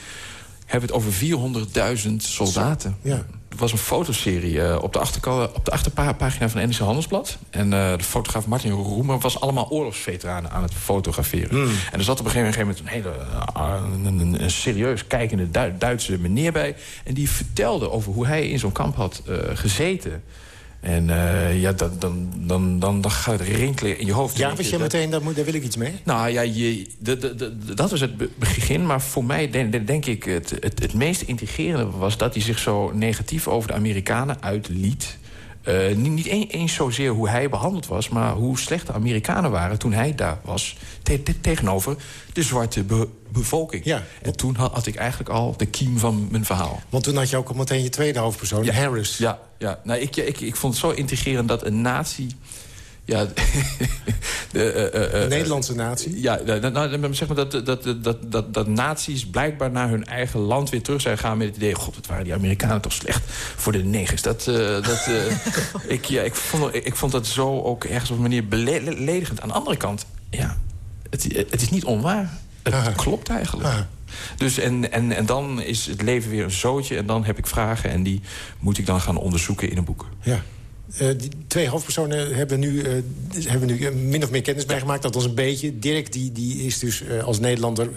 hebben we het over 400.000 soldaten. Ja. Het was een fotoserie uh, op, de op de achterpagina van NRC Handelsblad. En uh, de fotograaf Martin Roemer was allemaal oorlogsveteranen aan het fotograferen. Hmm. En er zat op een gegeven moment een hele een, een, een serieus kijkende Duitse meneer bij. En die vertelde over hoe hij in zo'n kamp had gezeten... En uh, ja, dan, dan, dan, dan, dan gaat het rinkelen in je hoofd. Ja, wist je meteen, daar, moet, daar wil ik iets mee? Nou ja, je, de, de, de, dat was het begin. Maar voor mij denk, denk ik het, het, het meest integrerende was... dat hij zich zo negatief over de Amerikanen uitliet... Eh, niet een- eens zozeer hoe hij behandeld was... maar hoe slecht de Amerikanen waren toen hij daar was... te- te- tegenover de zwarte be- bevolking. Ja. En toen had, ik eigenlijk al de kiem van mijn verhaal. Want toen had je ook al meteen je tweede hoofdpersoon, Harris. Ja, ja. Nou, ik, ik, ik vond het zo intrigerend dat een nazi... Ja, de, eh, eh, eh, Nederlandse natie. Ja, nou, nou, zeg maar dat, dat, dat, dat, dat, nazi's blijkbaar naar hun eigen land weer terug zijn gegaan... met het idee, god, wat waren die Amerikanen toch slecht voor de negers. Dat, eh, dat, eh, ik, ja, ik, vond, ik vond dat zo ook ergens op een manier bele- beledigend. Aan de andere kant, ja, het, het is niet onwaar. Het klopt eigenlijk. Dus en, en, en dan is het leven weer een zootje en dan heb ik vragen... en die moet ik dan gaan onderzoeken in een boek. Ja. Eh, die twee hoofdpersonen hebben nu, eh, hebben nu eh, min of meer kennis bijgemaakt. Dat was een beetje. Dirk die, die is dus als Nederlander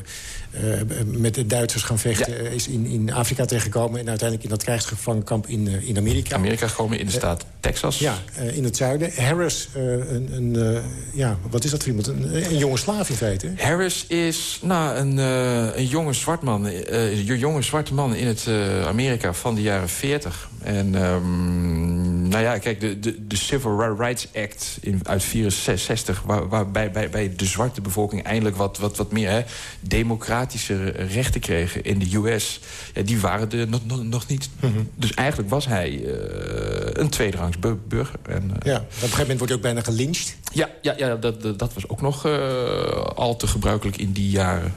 met de Duitsers gaan vechten. eh, is in, in Afrika terechtgekomen. En uiteindelijk in dat krijgsgevangenkamp in, eh, in Amerika. Amerika gekomen in de staat Texas. Ja, eh, in het zuiden. Harris, eh, een, een, eh, ja, wat is dat voor iemand? Een, een jonge slaaf in feite. Harris is nou, een, eh, een jonge zwart man, eh, een jonge zwarte man in het eh, Amerika van de jaren 40. En ehm, nou ja, kijk, de, de, de Civil Rights Act in, uit 64... Waar, waarbij bij, bij de zwarte bevolking eindelijk wat, wat, wat meer hè, democratische rechten kregen in de US... Ja, die waren er nog, nog, nog niet. Dus eigenlijk was hij eh, een tweederangs bu- burger. En, eh, Ja, op een gegeven moment wordt hij ook bijna gelyncht. ja, ja, ja dat, dat, dat was ook nog eh, al te gebruikelijk in die jaren.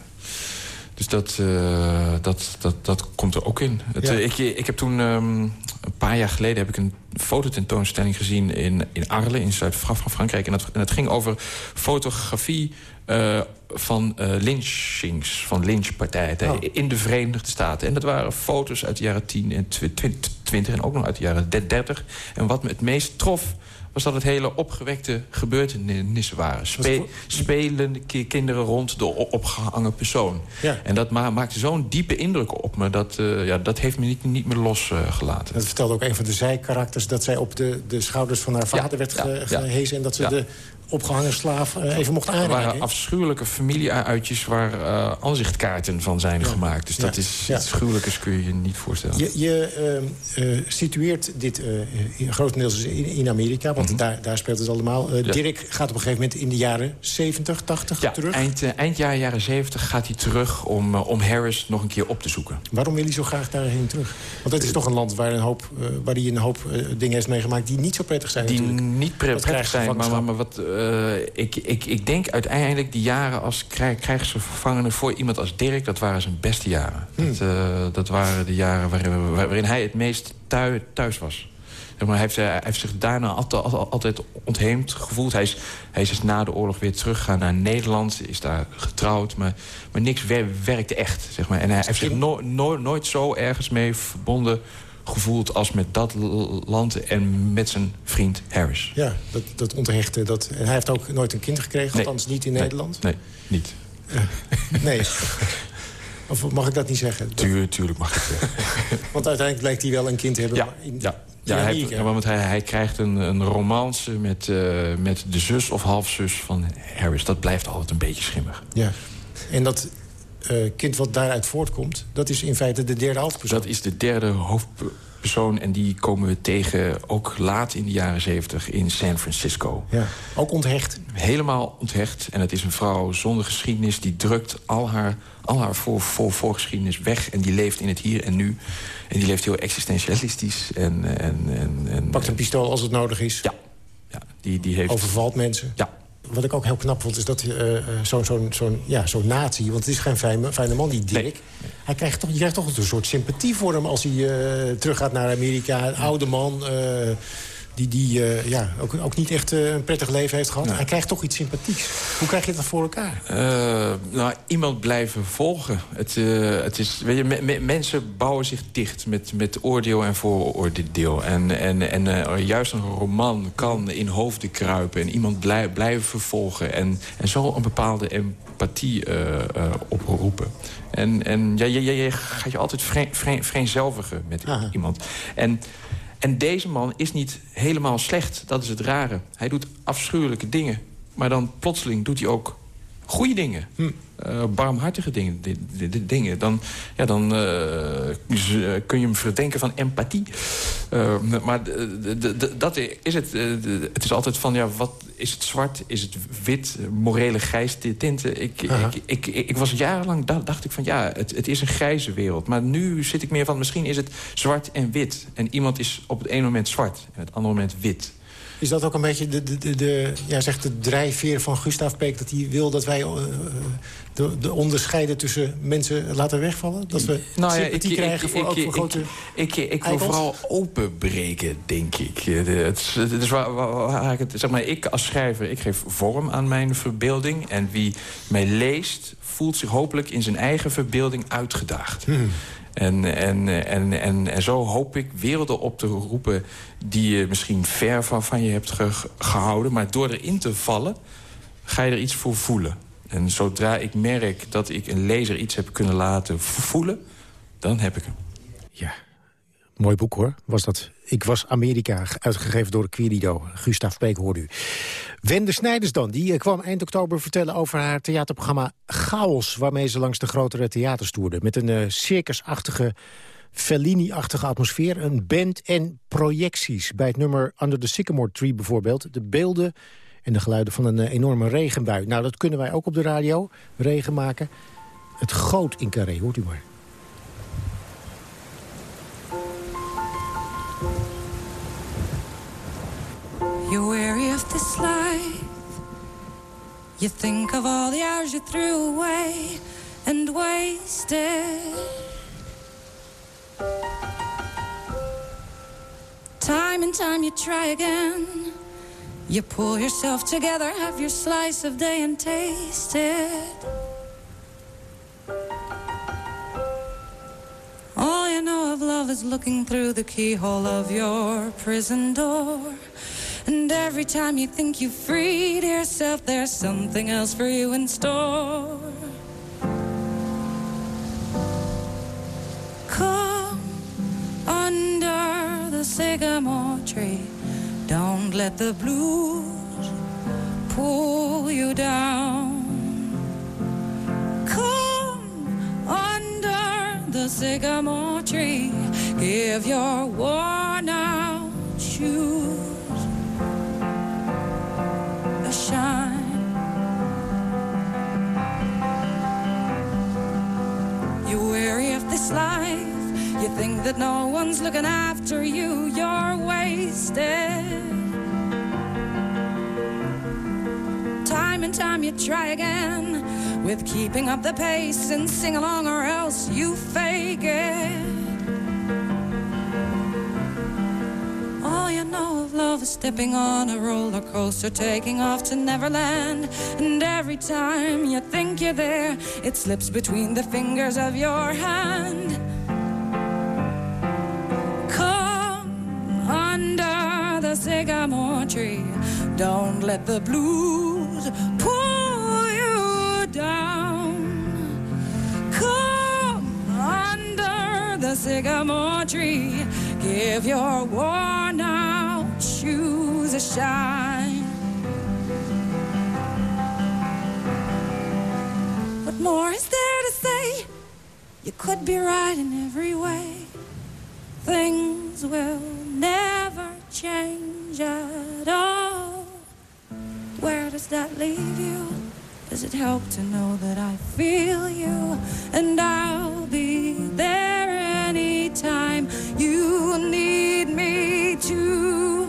Dus dat, eh, dat, dat, dat komt er ook in. Het, Ja. eh, ik, ik heb toen, ehm, een paar jaar geleden... heb ik een fototentoonstelling gezien in, in Arles, in Zuid-Frankrijk. En dat, en dat ging over fotografie eh, van eh, lynchings, van lynchpartijen... Oh. in de Verenigde Staten. En dat waren foto's uit de jaren 10 en tw- tw- 20 en ook nog uit de jaren 30. En wat me het meest trof was dat het hele opgewekte gebeurtenissen waren. Spe- spelende ki- kinderen rond de opgehangen persoon. Ja. En dat ma maakte zo'n diepe indruk op me. Dat, eh, ja, dat heeft me niet, niet meer losgelaten. Dat vertelde ook een van de zijkarakters... dat zij op de, de schouders van haar vader werd ge- ja. gehezen... en dat ze de opgehangen slaaf eh, even mocht Er aanraken. waren afschuwelijke familieuitjes waar eh, aanzichtkaarten van zijn gemaakt. Dus dat is Ja. iets gruwelijkers kun je je niet voorstellen. Je, je eh, situeert dit in- grotendeels in, in Amerika, want daar, daar speelt het allemaal. Mhm. Dirk gaat op een gegeven moment in de jaren 70, 80 Ja, terug. eind, eind jaar jaren 70 gaat hij terug om, om Harris nog een keer op te zoeken. Waarom wil hij zo graag daarheen terug? Want het is toch een land waar, een hoop, waar hij een hoop dingen heeft meegemaakt... die niet zo prettig zijn die natuurlijk. niet pre- Dat prettig zijn. Maar, maar wat, eh, ik, ik, ik denk uiteindelijk die jaren als krij- krijgsgevangene... voor iemand als Dirk, dat waren zijn beste jaren. Hmm. Dat, eh, dat waren de jaren waarin, waarin hij het meest thui- thuis was. Zeg maar, hij, heeft, eh, hij heeft zich daarna altijd, ontheemd gevoeld. Hij is, hij is dus na de oorlog weer teruggegaan naar Nederland. Is daar getrouwd, maar, maar niks wer- werkte echt. Zeg maar. En hij heeft zich no- no- nooit zo ergens mee verbonden gevoeld... als met dat land en met zijn vriend Harris. Ja, dat, dat onthechte. Dat, en hij heeft ook nooit een kind gekregen, Nee. althans niet in Nee. Nederland. Nee, niet. Nee. Of mag ik dat niet zeggen? Tuur, tuurlijk mag ik het zeggen. want uiteindelijk blijkt hij wel een kind te hebben. Ja, in, ja. Ja, hij, ja, want hij, hij krijgt een, een romance met, eh, met de zus of halfzus van Harris. Dat blijft altijd een beetje schimmig. Ja. En dat eh, kind wat daaruit voortkomt... dat is in feite de derde hoofdpersoon. Dat is de derde hoofdpersoon en die komen we tegen ook laat in de jaren zeventig in San Francisco. Ja. Ook onthecht. Helemaal onthecht. En het is een vrouw zonder geschiedenis. Die drukt al haar, al haar voor, voor, voorgeschiedenis weg. En die leeft in het hier en nu. En die leeft heel existentialistisch. En, en, en, en, Pakt een pistool als het nodig is. Ja. ja die, die heeft... Overvalt mensen. Ja. Wat ik ook heel knap vond, is dat eh, eh, zo'n zo'n ja, nazi... want het is geen fijne, fijne man, die Dirk. Hij krijgt toch, je krijgt toch een soort sympathie voor hem... als hij uh, teruggaat naar Amerika. Een oude man... Uh, die, die uh, ja, ook, ook niet echt uh, een prettig leven heeft gehad. Nee. Hij krijgt toch iets sympathieks. Hoe krijg je dat voor elkaar? Uh, nou, iemand blijven volgen. Het, het is, weet je, me, me, mensen bouwen zich dicht met, met oordeel en vooroordeel. En, en, en juist een roman kan in hoofden kruipen... en iemand blij, blijven vervolgen. En, en zo een bepaalde empathie oproepen. En, en ja, je, je, je gaat je altijd vereenzelvigen met Aha. iemand. En... En deze man is niet helemaal slecht, dat is het rare. Hij doet afschuwelijke dingen, maar dan plotseling doet hij ook goede dingen. Hm. Uh, eh, barmhartige dingen, di- di- di- dingen dan, ja, dan eh, z- kun je hem verdenken van empathie. Eh, maar dat is het. eh, het is altijd van, ja, wat is het zwart? Is het wit? Morele grijs tinten? Ik, ik, ik, ik, was jarenlang, da- dacht ik van, ja, het, het is een grijze wereld. Maar nu zit ik meer van, misschien is het zwart en wit. En iemand is op het ene moment zwart en het andere moment wit. Is dat ook een beetje de, de, de, de, ja, zegt de drijfveer van Gustav Peek... dat hij wil dat wij eh, de, de onderscheiden tussen mensen laten wegvallen? Dat we Nou ja, krijgen voor, ook voor grote... Ik, ik, ik wil vooral openbreken, denk ik. Het, is- het is waar, waar- waar ik het, zeg maar, ik als schrijver, ik geef vorm aan mijn verbeelding. En wie mij leest, voelt zich hopelijk in zijn eigen verbeelding uitgedaagd. En, en, en, en, en zo hoop ik werelden op te roepen die je misschien ver van, van je hebt ge- gehouden. Maar door erin te vallen, ga je er iets voor voelen. En zodra ik merk dat ik een lezer iets heb kunnen laten voelen... dan heb ik hem. Mooi boek hoor, was dat. Ik was Amerika, uitgegeven door Querido. Gustav Peek hoorde u. Wende Snijders dan, die eh, kwam eind oktober vertellen over haar theaterprogramma Chaos... waarmee ze langs de grotere theaters toerde. Met een eh, circusachtige, Fellini-achtige atmosfeer, een band en projecties. Bij het nummer Under the Sycamore Tree bijvoorbeeld. De beelden en de geluiden van een eh, enorme regenbui. Nou, dat kunnen wij ook op de radio, regen maken. Het goot in Carré, hoort u maar. You're weary of this life. You think of all the hours you threw away and wasted. Time and time you try again. You pull yourself together, have your slice of day and taste it. All you know of love is looking through the keyhole of your prison door. And every time you think you've freed yourself, there's something else for you in store. Come under the sycamore tree. Don't let the blues pull you down. Come under the sycamore tree. Give your worn out shoes life. You think that no one's looking after you. You're wasted. Time and time you try again with keeping up the pace and sing along, or else you fake it. All you know of love is stepping on a roller coaster, taking off to Neverland. And every time you think you're there, it slips between the fingers of your hand. Tree. Don't let the blues pull you down. Come under the sycamore tree. Give your worn out shoes a shine. What more is there to say? You could be right in every way. Things will never change Where does that leave you? Does it help to know that I feel you and I'll be there anytime you need me to?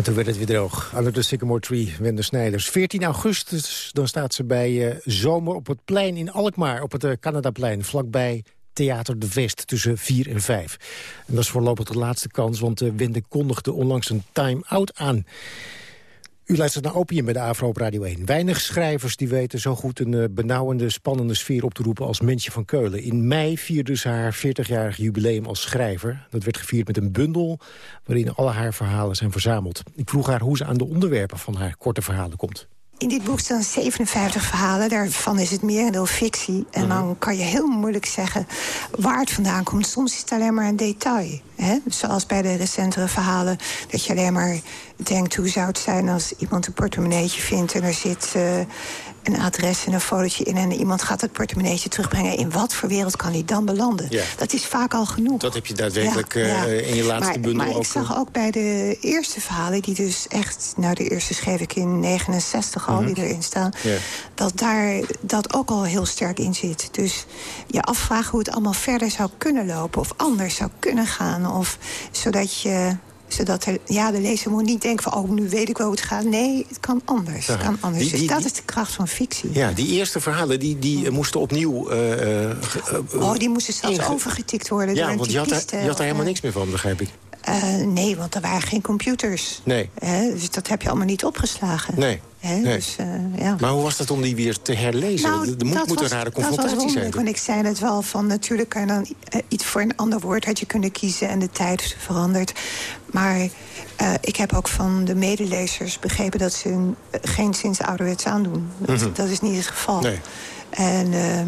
En toen werd het weer droog. Under the Sycamore Tree, Wende Snijders. 14 augustus, dan staat ze bij eh, Zomer op het plein in Alkmaar... op het uh, Canadaplein, vlakbij Theater de Vest tussen 4 en 5. En dat is voorlopig de laatste kans, want uh, Wende kondigde onlangs een time-out aan. U luistert naar Opium bij de Afro op Radio 1. Weinig schrijvers die weten zo goed een uh, benauwende, spannende sfeer op te roepen als Mensje van Keulen. In mei vierde ze haar 40-jarig jubileum als schrijver. Dat werd gevierd met een bundel waarin alle haar verhalen zijn verzameld. Ik vroeg haar hoe ze aan de onderwerpen van haar korte verhalen komt. In dit boek staan 57 verhalen, daarvan is het merendeel fictie. En dan kan je heel moeilijk zeggen waar het vandaan komt. Soms is het alleen maar een detail. Hè? Zoals bij de recentere verhalen, dat je alleen maar denkt... hoe zou het zijn als iemand een portemonneetje vindt... en er zit uh, een adres en een fotootje in... en iemand gaat het portemonneetje terugbrengen. In wat voor wereld kan die dan belanden? Ja. Dat is vaak al genoeg. Dat heb je daadwerkelijk Ja, ja. uh, in je laatste maar, bundel maar ook... ik zag ook bij de eerste verhalen, die dus echt... nou, de eerste schreef ik in 69 al, Mhm. die erin staan... Dat daar dat ook al heel sterk in zit. Dus je afvragen hoe het allemaal verder zou kunnen lopen... of anders zou kunnen gaan, of zodat je zodat de, ja, de lezer moet niet denken van... oh, nu weet ik wel hoe het gaat. Nee, het kan anders. Ja. Het kan anders. Die- die- dus dat is de kracht van fictie. Ja, die eerste verhalen die, die moesten opnieuw... eh, eh, eh, Oh, die moesten zelfs inge- overgetikt worden Ja, want je had, daar, je had daar helemaal niks meer van, begrijp ik. nee, want er waren geen computers. Nee. Dus dat heb je allemaal niet opgeslagen. Nee. Hè, nee. Dus, eh, ja. Maar hoe was dat om die weer te herlezen? Nou, er moet, dat moet een rare Dat was confrontatie zijn. want ik zei het wel van... natuurlijk kan je dan eh, iets voor een ander woord had je kunnen kiezen... en de tijd verandert. Maar eh, ik heb ook van de medelezers begrepen... dat ze hun, geen sinds ouderwets aandoen. Dat, Mhm. dat is niet het geval. Nee. En eh,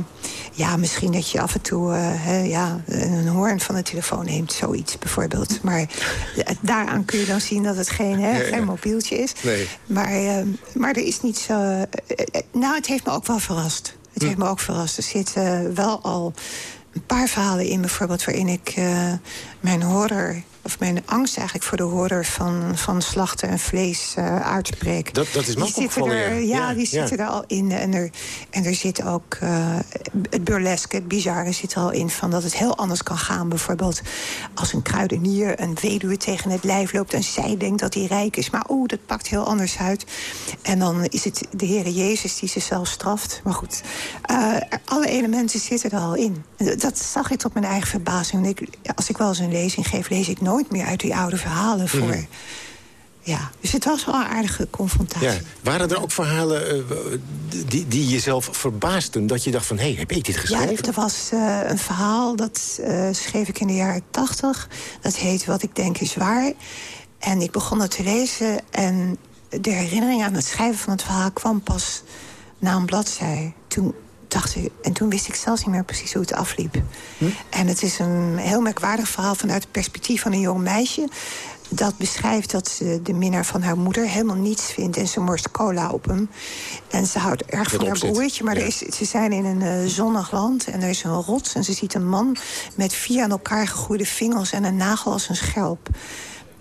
ja, misschien dat je af en toe eh, hè, ja, een hoorn van de telefoon neemt. Zoiets bijvoorbeeld. Maar eh, daaraan kun je dan zien dat het geen, hè, geen mobieltje is. Nee. Maar, maar er is niet zo... nou, het heeft me ook wel verrast. Het heeft me ook verrast. Er zitten wel al een paar verhalen in, bijvoorbeeld... waarin ik mijn horror, of mijn angst eigenlijk voor de horror... van, van slachten en vlees eh uitspreek. Dat, dat is Die zitten er, ja. ja, die ja. zitten er al in. En er, en er zit ook eh, het burleske, het bizarre zit er al in... van dat het heel anders kan gaan. Bijvoorbeeld als een kruidenier een weduwe tegen het lijf loopt... en zij denkt dat hij rijk is. Maar oeh, dat pakt heel anders uit. En dan is het de Heere Jezus die zichzelf straft. Maar goed, eh, alle elementen zitten er al in. Dat zag ik tot mijn eigen verbazing. Ik, als ik wel eens een lezing geef, lees ik nooit meer uit die oude verhalen voor... Mhm. Ja, dus het was wel een aardige confrontatie. Ja. Waren er ook verhalen eh, die, die jezelf verbaasden? Dat je dacht van, hé, hey, heb ik dit geschreven? Ja, er was eh, een verhaal, dat eh, schreef ik in de jaren tachtig. Dat heet Wat ik denk is waar. En ik begon het te lezen en de herinnering aan het schrijven van het verhaal... kwam pas na een bladzij. Toen dacht ik, en toen wist ik zelfs niet meer precies hoe het afliep. En het is een heel merkwaardig verhaal vanuit het perspectief van een jong meisje... dat beschrijft dat ze de minnaar van haar moeder helemaal niets vindt... en ze morst cola op hem. En ze houdt erg van haar broertje, maar Ja. er is, ze zijn in een eh, zonnig land en er is een rots... en ze ziet een man met vier aan elkaar gegroeide vingers... en een nagel als een schelp.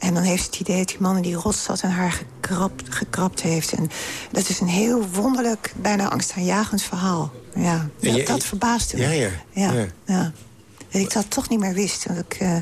En dan heeft ze het idee dat die man in die rots zat en haar gekrapt, gekrapt heeft. En dat is een heel wonderlijk, bijna angstaanjagend verhaal. Ja, dat, je- dat verbaasde me. Ja, ja. Ja, ja. ja. Dat ik dat toch niet meer wist. Dat ik, eh,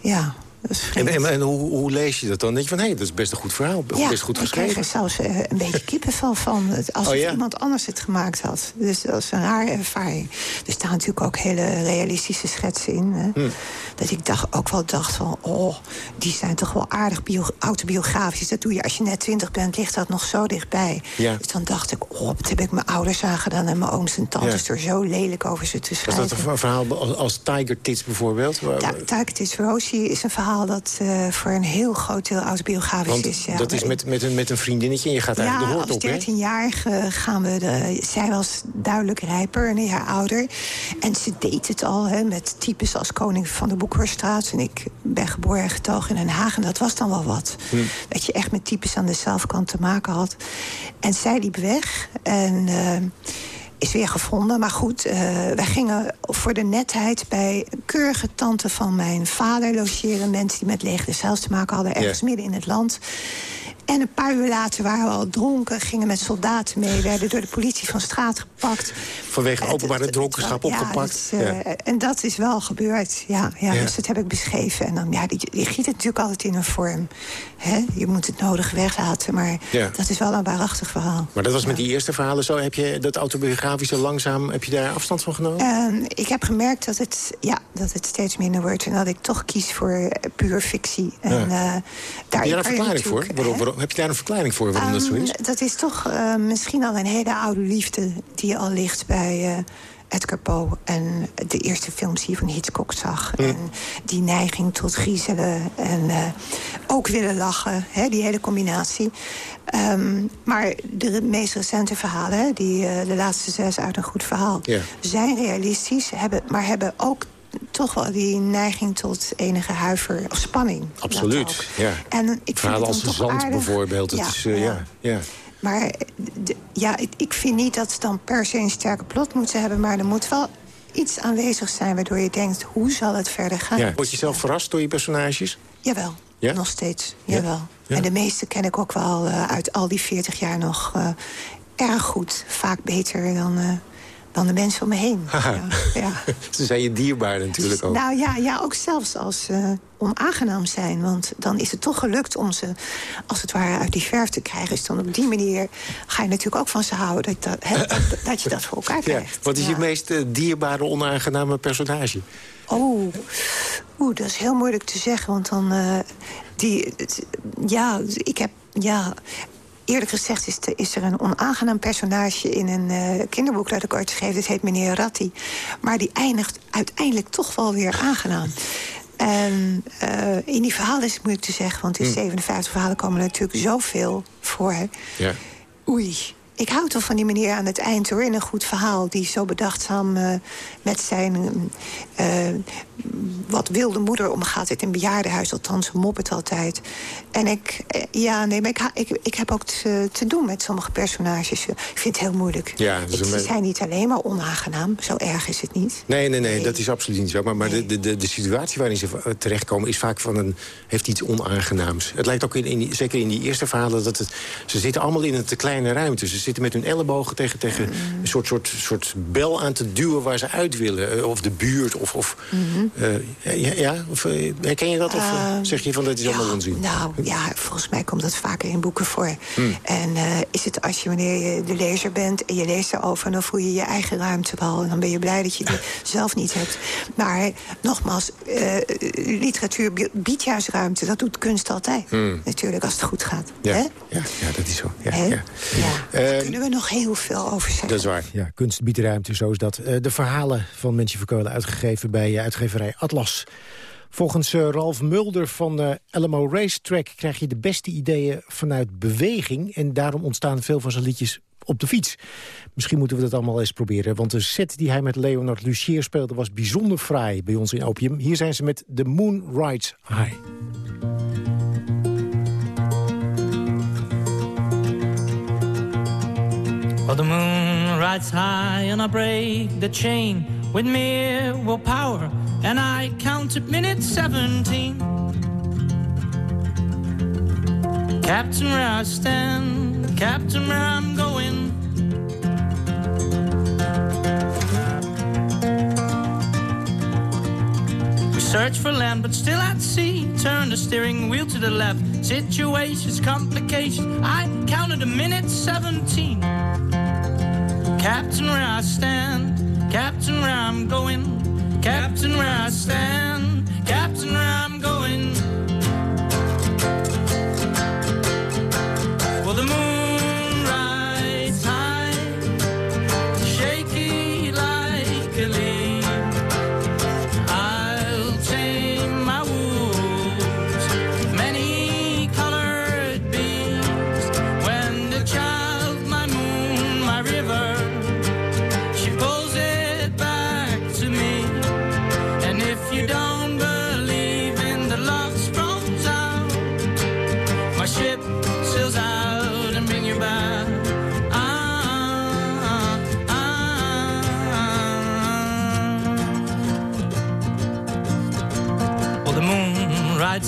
ja, En, vreemd. en, en hoe, hoe lees je dat dan? denk je van, hé, dat is best een goed verhaal. ja, best goed ik kreeg geschreven. er zelfs eh, een beetje kippenvel van. Alsof Oh, ja? iemand anders het gemaakt had. Dus dat is een rare ervaring. Er staan natuurlijk ook hele realistische schetsen in. Hè? Hm. Dat ik dacht, ook wel dacht van... oh, die zijn toch wel aardig bio autobiografisch. Dat doe je als je net twintig bent, ligt dat nog zo dichtbij. Ja. Dus dan dacht ik, oh, wat heb ik mijn ouders aangedaan... en mijn ooms en tantes Ja. er zo lelijk over ze te schrijven. dat een ver- verhaal als, als Tiger Tits bijvoorbeeld? Taak is Rosie is een verhaal dat eh, voor een heel groot deel autobiografisch Want is. Ja. dat is met, met, een, met een vriendinnetje en je gaat Ja, eigenlijk de als hoort op, hè? 13-jarige gaan we... De, zij was duidelijk rijper en een jaar ouder. En ze deed het al hè, met types als koning van de Boekhorststraat. En ik ben geboren en getogen in Den Haag. En dat was dan wel wat. Hm. Dat je echt met types aan de zelfkant te maken had. En zij liep weg. En... eh, is weer gevonden. Maar goed, uh, wij gingen voor de netheid bij keurige tante van mijn vader logeren. Mensen die met lege zelfs te maken hadden, ergens midden in het land. En een paar uur later waren we al dronken, gingen met soldaten mee... werden door de politie van straat gepakt. Vanwege openbare dronkenschap opgepakt. Ja, dus, uh, En dat is wel gebeurd, ja, ja, ja, Dus dat heb ik beschreven. En dan, ja, die, die giet het natuurlijk altijd in een vorm. Hè? Je moet het nodig weglaten, maar dat is wel een waarachtig verhaal. Maar dat was met die eerste verhalen zo? Heb je dat autobiografische langzaam, heb je daar afstand van genomen? Uh, ik heb gemerkt dat het, ja, dat het steeds minder wordt. En dat ik toch kies voor puur fictie. En, uh, daar heb je daar een verklaring voor? Waarom, waarom, heb je daar een verklaring voor waarom um, dat zo is? Dat is toch uh, misschien al een hele oude liefde die al ligt bij uh, Edgar Poe. En de eerste films die je van Hitchcock zag. Mm. En die neiging tot griezelen en uh, ook willen lachen. Hè, die hele combinatie. Um, maar de meest recente verhalen, die, de laatste zes uit een goed verhaal... Yeah. zijn realistisch, hebben, maar hebben ook toch wel die neiging tot enige huiver of spanning. Absoluut, ja. En ik Verhalen als de zand aardig. bijvoorbeeld. Ja, het is, uh, ja. ja. Maar de, ja, ik vind niet dat ze dan per se een sterke plot moeten hebben... maar er moet wel iets aanwezig zijn waardoor je denkt... hoe zal het verder gaan? Ja. Word je zelf verrast door je personages? Jawel, ja? nog steeds. Jawel. Ja? En de meeste ken ik ook wel uh, uit al die 40 jaar nog uh, erg goed. Vaak beter dan... Uh, dan de mensen om me heen. Ja, ja. Ze zijn je dierbaar natuurlijk ook. Nou ja, ja ook zelfs als ze uh, onaangenaam zijn. Want dan is het toch gelukt om ze, als het ware, uit die verf te krijgen. Dus dan op die manier ga je natuurlijk ook van ze houden... dat, dat, he, dat, dat je dat voor elkaar krijgt. Ja. Wat is je meest uh, dierbare, onaangename personage? Oh, Oeh, dat is heel moeilijk te zeggen. Want dan... Uh, die, ja, ik heb... Ja, eerlijk gezegd is, te, is, er een onaangenaam personage in een uh, kinderboek dat ik ooit schreef. Dat heet meneer Ratti. Maar die eindigt uiteindelijk toch wel weer aangenaam. En uh, in die verhalen is het moeilijk te zeggen, want in hmm. 57 verhalen komen er natuurlijk zoveel voor. Ja. Oei. Ik hou toch van die meneer aan het eind hoor, in een goed verhaal. Die zo bedachtzaam uh, met zijn uh, wat wilde moeder omgaat. Het in een bejaardenhuis, althans moppert altijd. En ik, uh, ja, nee, maar ik, ik, ik heb ook te, te, doen met sommige personages. Ik vind het heel moeilijk. Ja, dus Ze zijn niet alleen maar onaangenaam, zo erg is het niet. Nee, nee, nee, nee. dat is absoluut niet zo. Maar, maar nee. de, de, de situatie waarin ze terechtkomen is vaak van een, heeft iets onaangenaams. Het lijkt ook, in, in, zeker in die eerste verhalen, dat het, ze zitten allemaal in een te kleine ruimte. Ze zitten met hun ellebogen tegen, tegen mm. een soort, soort, soort bel aan te duwen waar ze uit willen. Of de buurt, of... of mm -hmm. uh, ja, ja, of, uh, herken je dat? Of uh, zeg je van dat is ja, allemaal onzin? Nou, ja, volgens mij komt dat vaker in boeken voor. Mm. En is het als je, wanneer je de lezer bent en je leest erover... dan voel je je eigen ruimte wel. En dan ben je blij dat je die zelf niet hebt. Maar nogmaals, literatuur biedt juist ruimte. Dat doet kunst altijd. Natuurlijk, als het goed gaat. Ja, Hè? ja, ja dat is zo. Ja, ja. Daar kunnen we nog heel veel over zeggen. Dat is waar. Ja, kunst biedt ruimte, zo is dat. Uh, de verhalen van Mensje Verkeulen uitgegeven bij uh, uitgeverij Atlas. Volgens uh, Ralf Mulder van uh, LMO Racetrack krijg je de beste ideeën vanuit beweging. En daarom ontstaan veel van zijn liedjes op de fiets. Misschien moeten we dat allemaal eens proberen. Want de set die hij met Leonard Lucier speelde was bijzonder fraai bij ons in Opium. Hier zijn ze met The Moon Rides High. The moon rides high and I break the chain with mere willpower, and I count to minute 17. Captain, where I stand, Captain, where I'm going. We search for land, but still at sea. Turn the steering wheel to the left. Situations, complications. I counted a minute 17. Captain, where I stand, Captain, where I'm going, Captain, where I stand, Captain, where I'm going.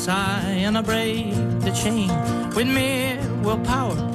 High and I break the chain with mere willpower.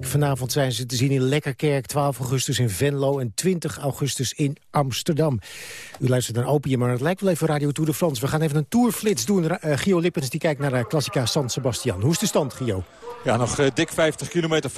Vanavond zijn ze te zien in Lekkerkerk, 12 augustus in Venlo... en 20 augustus in Amsterdam. U luistert naar Opium, maar het lijkt wel even Radio Tour de France. We gaan even een tourflits doen. Uh, Gio Lippens die kijkt naar de Classica San Sebastian. Hoe is de stand, Gio? Ja, nog uh, dik 50 kilometer, 50,8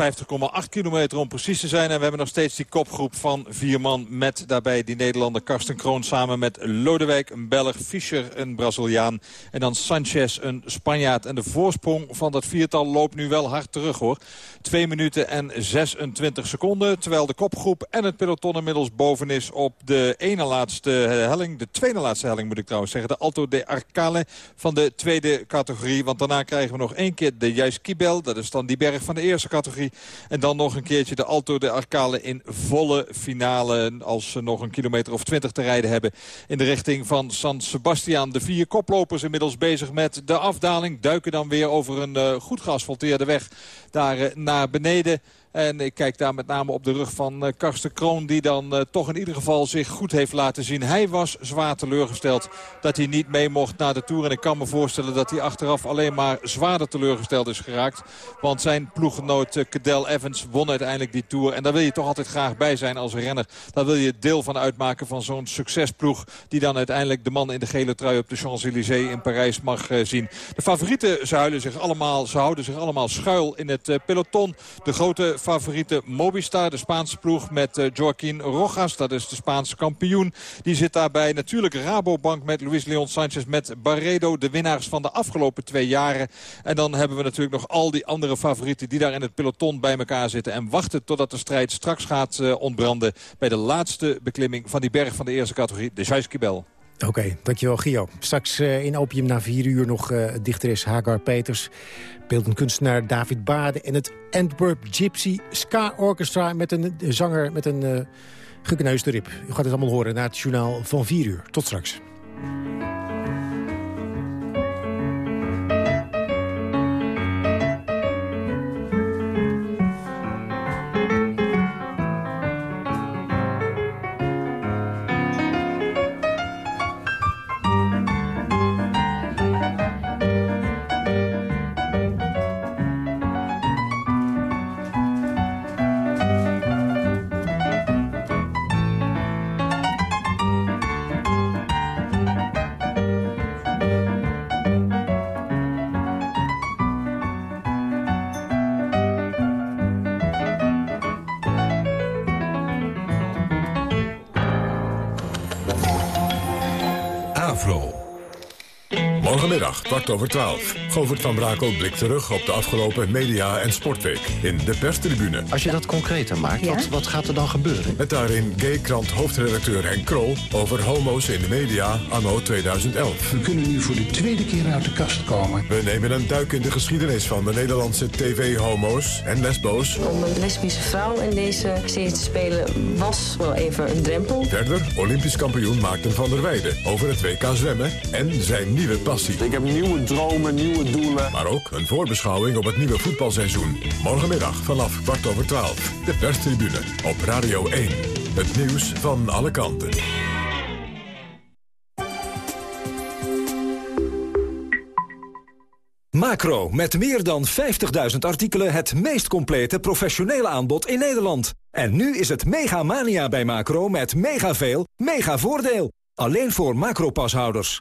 kilometer om precies te zijn. En we hebben nog steeds die kopgroep van vier man met daarbij die Nederlander Karsten Kroon... samen met Lodewijk, een Belg, Fischer, een Braziliaan... en dan Sanchez, een Spanjaard. En de voorsprong van dat viertal loopt nu wel hard terug, hoor. 2 minuten en 26 seconden. Terwijl de kopgroep en het peloton inmiddels boven is op de ene laatste helling. De tweede laatste helling moet ik trouwens zeggen. De Alto de Arcale van de tweede categorie. Want daarna krijgen we nog één keer de Jaiskibel. Dat is dan die berg van de eerste categorie. En dan nog een keertje de Alto de Arcale in volle finale. Als ze nog een kilometer of 20 te rijden hebben in de richting van San Sebastian. De vier koplopers inmiddels bezig met de afdaling. Duiken dan weer over een uh, goed geasfalteerde weg daar uh, naar beneden. En ik kijk daar met name op de rug van uh, Karsten Kroon... die dan uh, toch in ieder geval zich goed heeft laten zien. Hij was zwaar teleurgesteld dat hij niet mee mocht naar de Tour. En ik kan me voorstellen dat hij achteraf alleen maar zwaarder teleurgesteld is geraakt. Want zijn ploeggenoot uh, Cadel Evans won uiteindelijk die Tour. En daar wil je toch altijd graag bij zijn als renner. Daar wil je deel van uitmaken van zo'n succesploeg... die dan uiteindelijk de man in de gele trui op de Champs-Élysées in Parijs mag zien. De favorieten zich allemaal, ze houden zich allemaal schuil in het peloton. De grote favoriete Mobistar, de Spaanse ploeg met uh, Joaquín Rojas. Dat is de Spaanse kampioen. Die zit daarbij natuurlijk Rabobank met Luis Leon Sanchez met Barredo. De winnaars van de afgelopen twee jaren. En dan hebben we natuurlijk nog al die andere favorieten die daar in het peloton bij elkaar zitten. En wachten totdat de strijd straks gaat uh, ontbranden bij de laatste beklimming van die berg van de eerste categorie, de Jaiskibel. Oké, dankjewel Gio. Straks uh, in Opium na vier uur nog uh, dichteres Hagar Peters. Beeldend kunstenaar David Bade en het Antwerp Gypsy Ska Orchestra... met een zanger met een uh, gekneusde rib. U gaat het allemaal horen na het journaal van vier uur. Tot straks. Morgenmiddag, kwart over twaalf. Govert van Brakel blikt terug op de afgelopen media- en sportweek in de perstribune. Als je dat concreter maakt, ja? wat, wat gaat er dan gebeuren? Met daarin Gay-krant hoofdredacteur Henk Krol over homo's in de media anno 2011. We kunnen nu voor de tweede keer uit de kast komen. We nemen een duik in de geschiedenis van de Nederlandse tv-homo's en lesbo's. Om een lesbische vrouw in deze serie te spelen was wel even een drempel. Verder Olympisch kampioen Maarten van der Weijden over het WK zwemmen en zijn nieuwe passie. Ik heb nieuwe dromen, nieuwe doelen. Maar ook een voorbeschouwing op het nieuwe voetbalseizoen. Morgenmiddag vanaf kwart over twaalf. De perstribune op Radio 1. Het nieuws van alle kanten. Macro, met meer dan 50.000 artikelen het meest complete professionele aanbod in Nederland. En nu is het mega mania bij Macro met mega veel, mega voordeel. Alleen voor Macro-pashouders.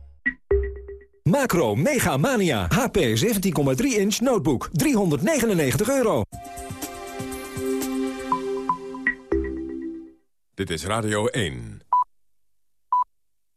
Macro Mega Mania HP 17,3 inch notebook 399 euro. Dit is Radio 1.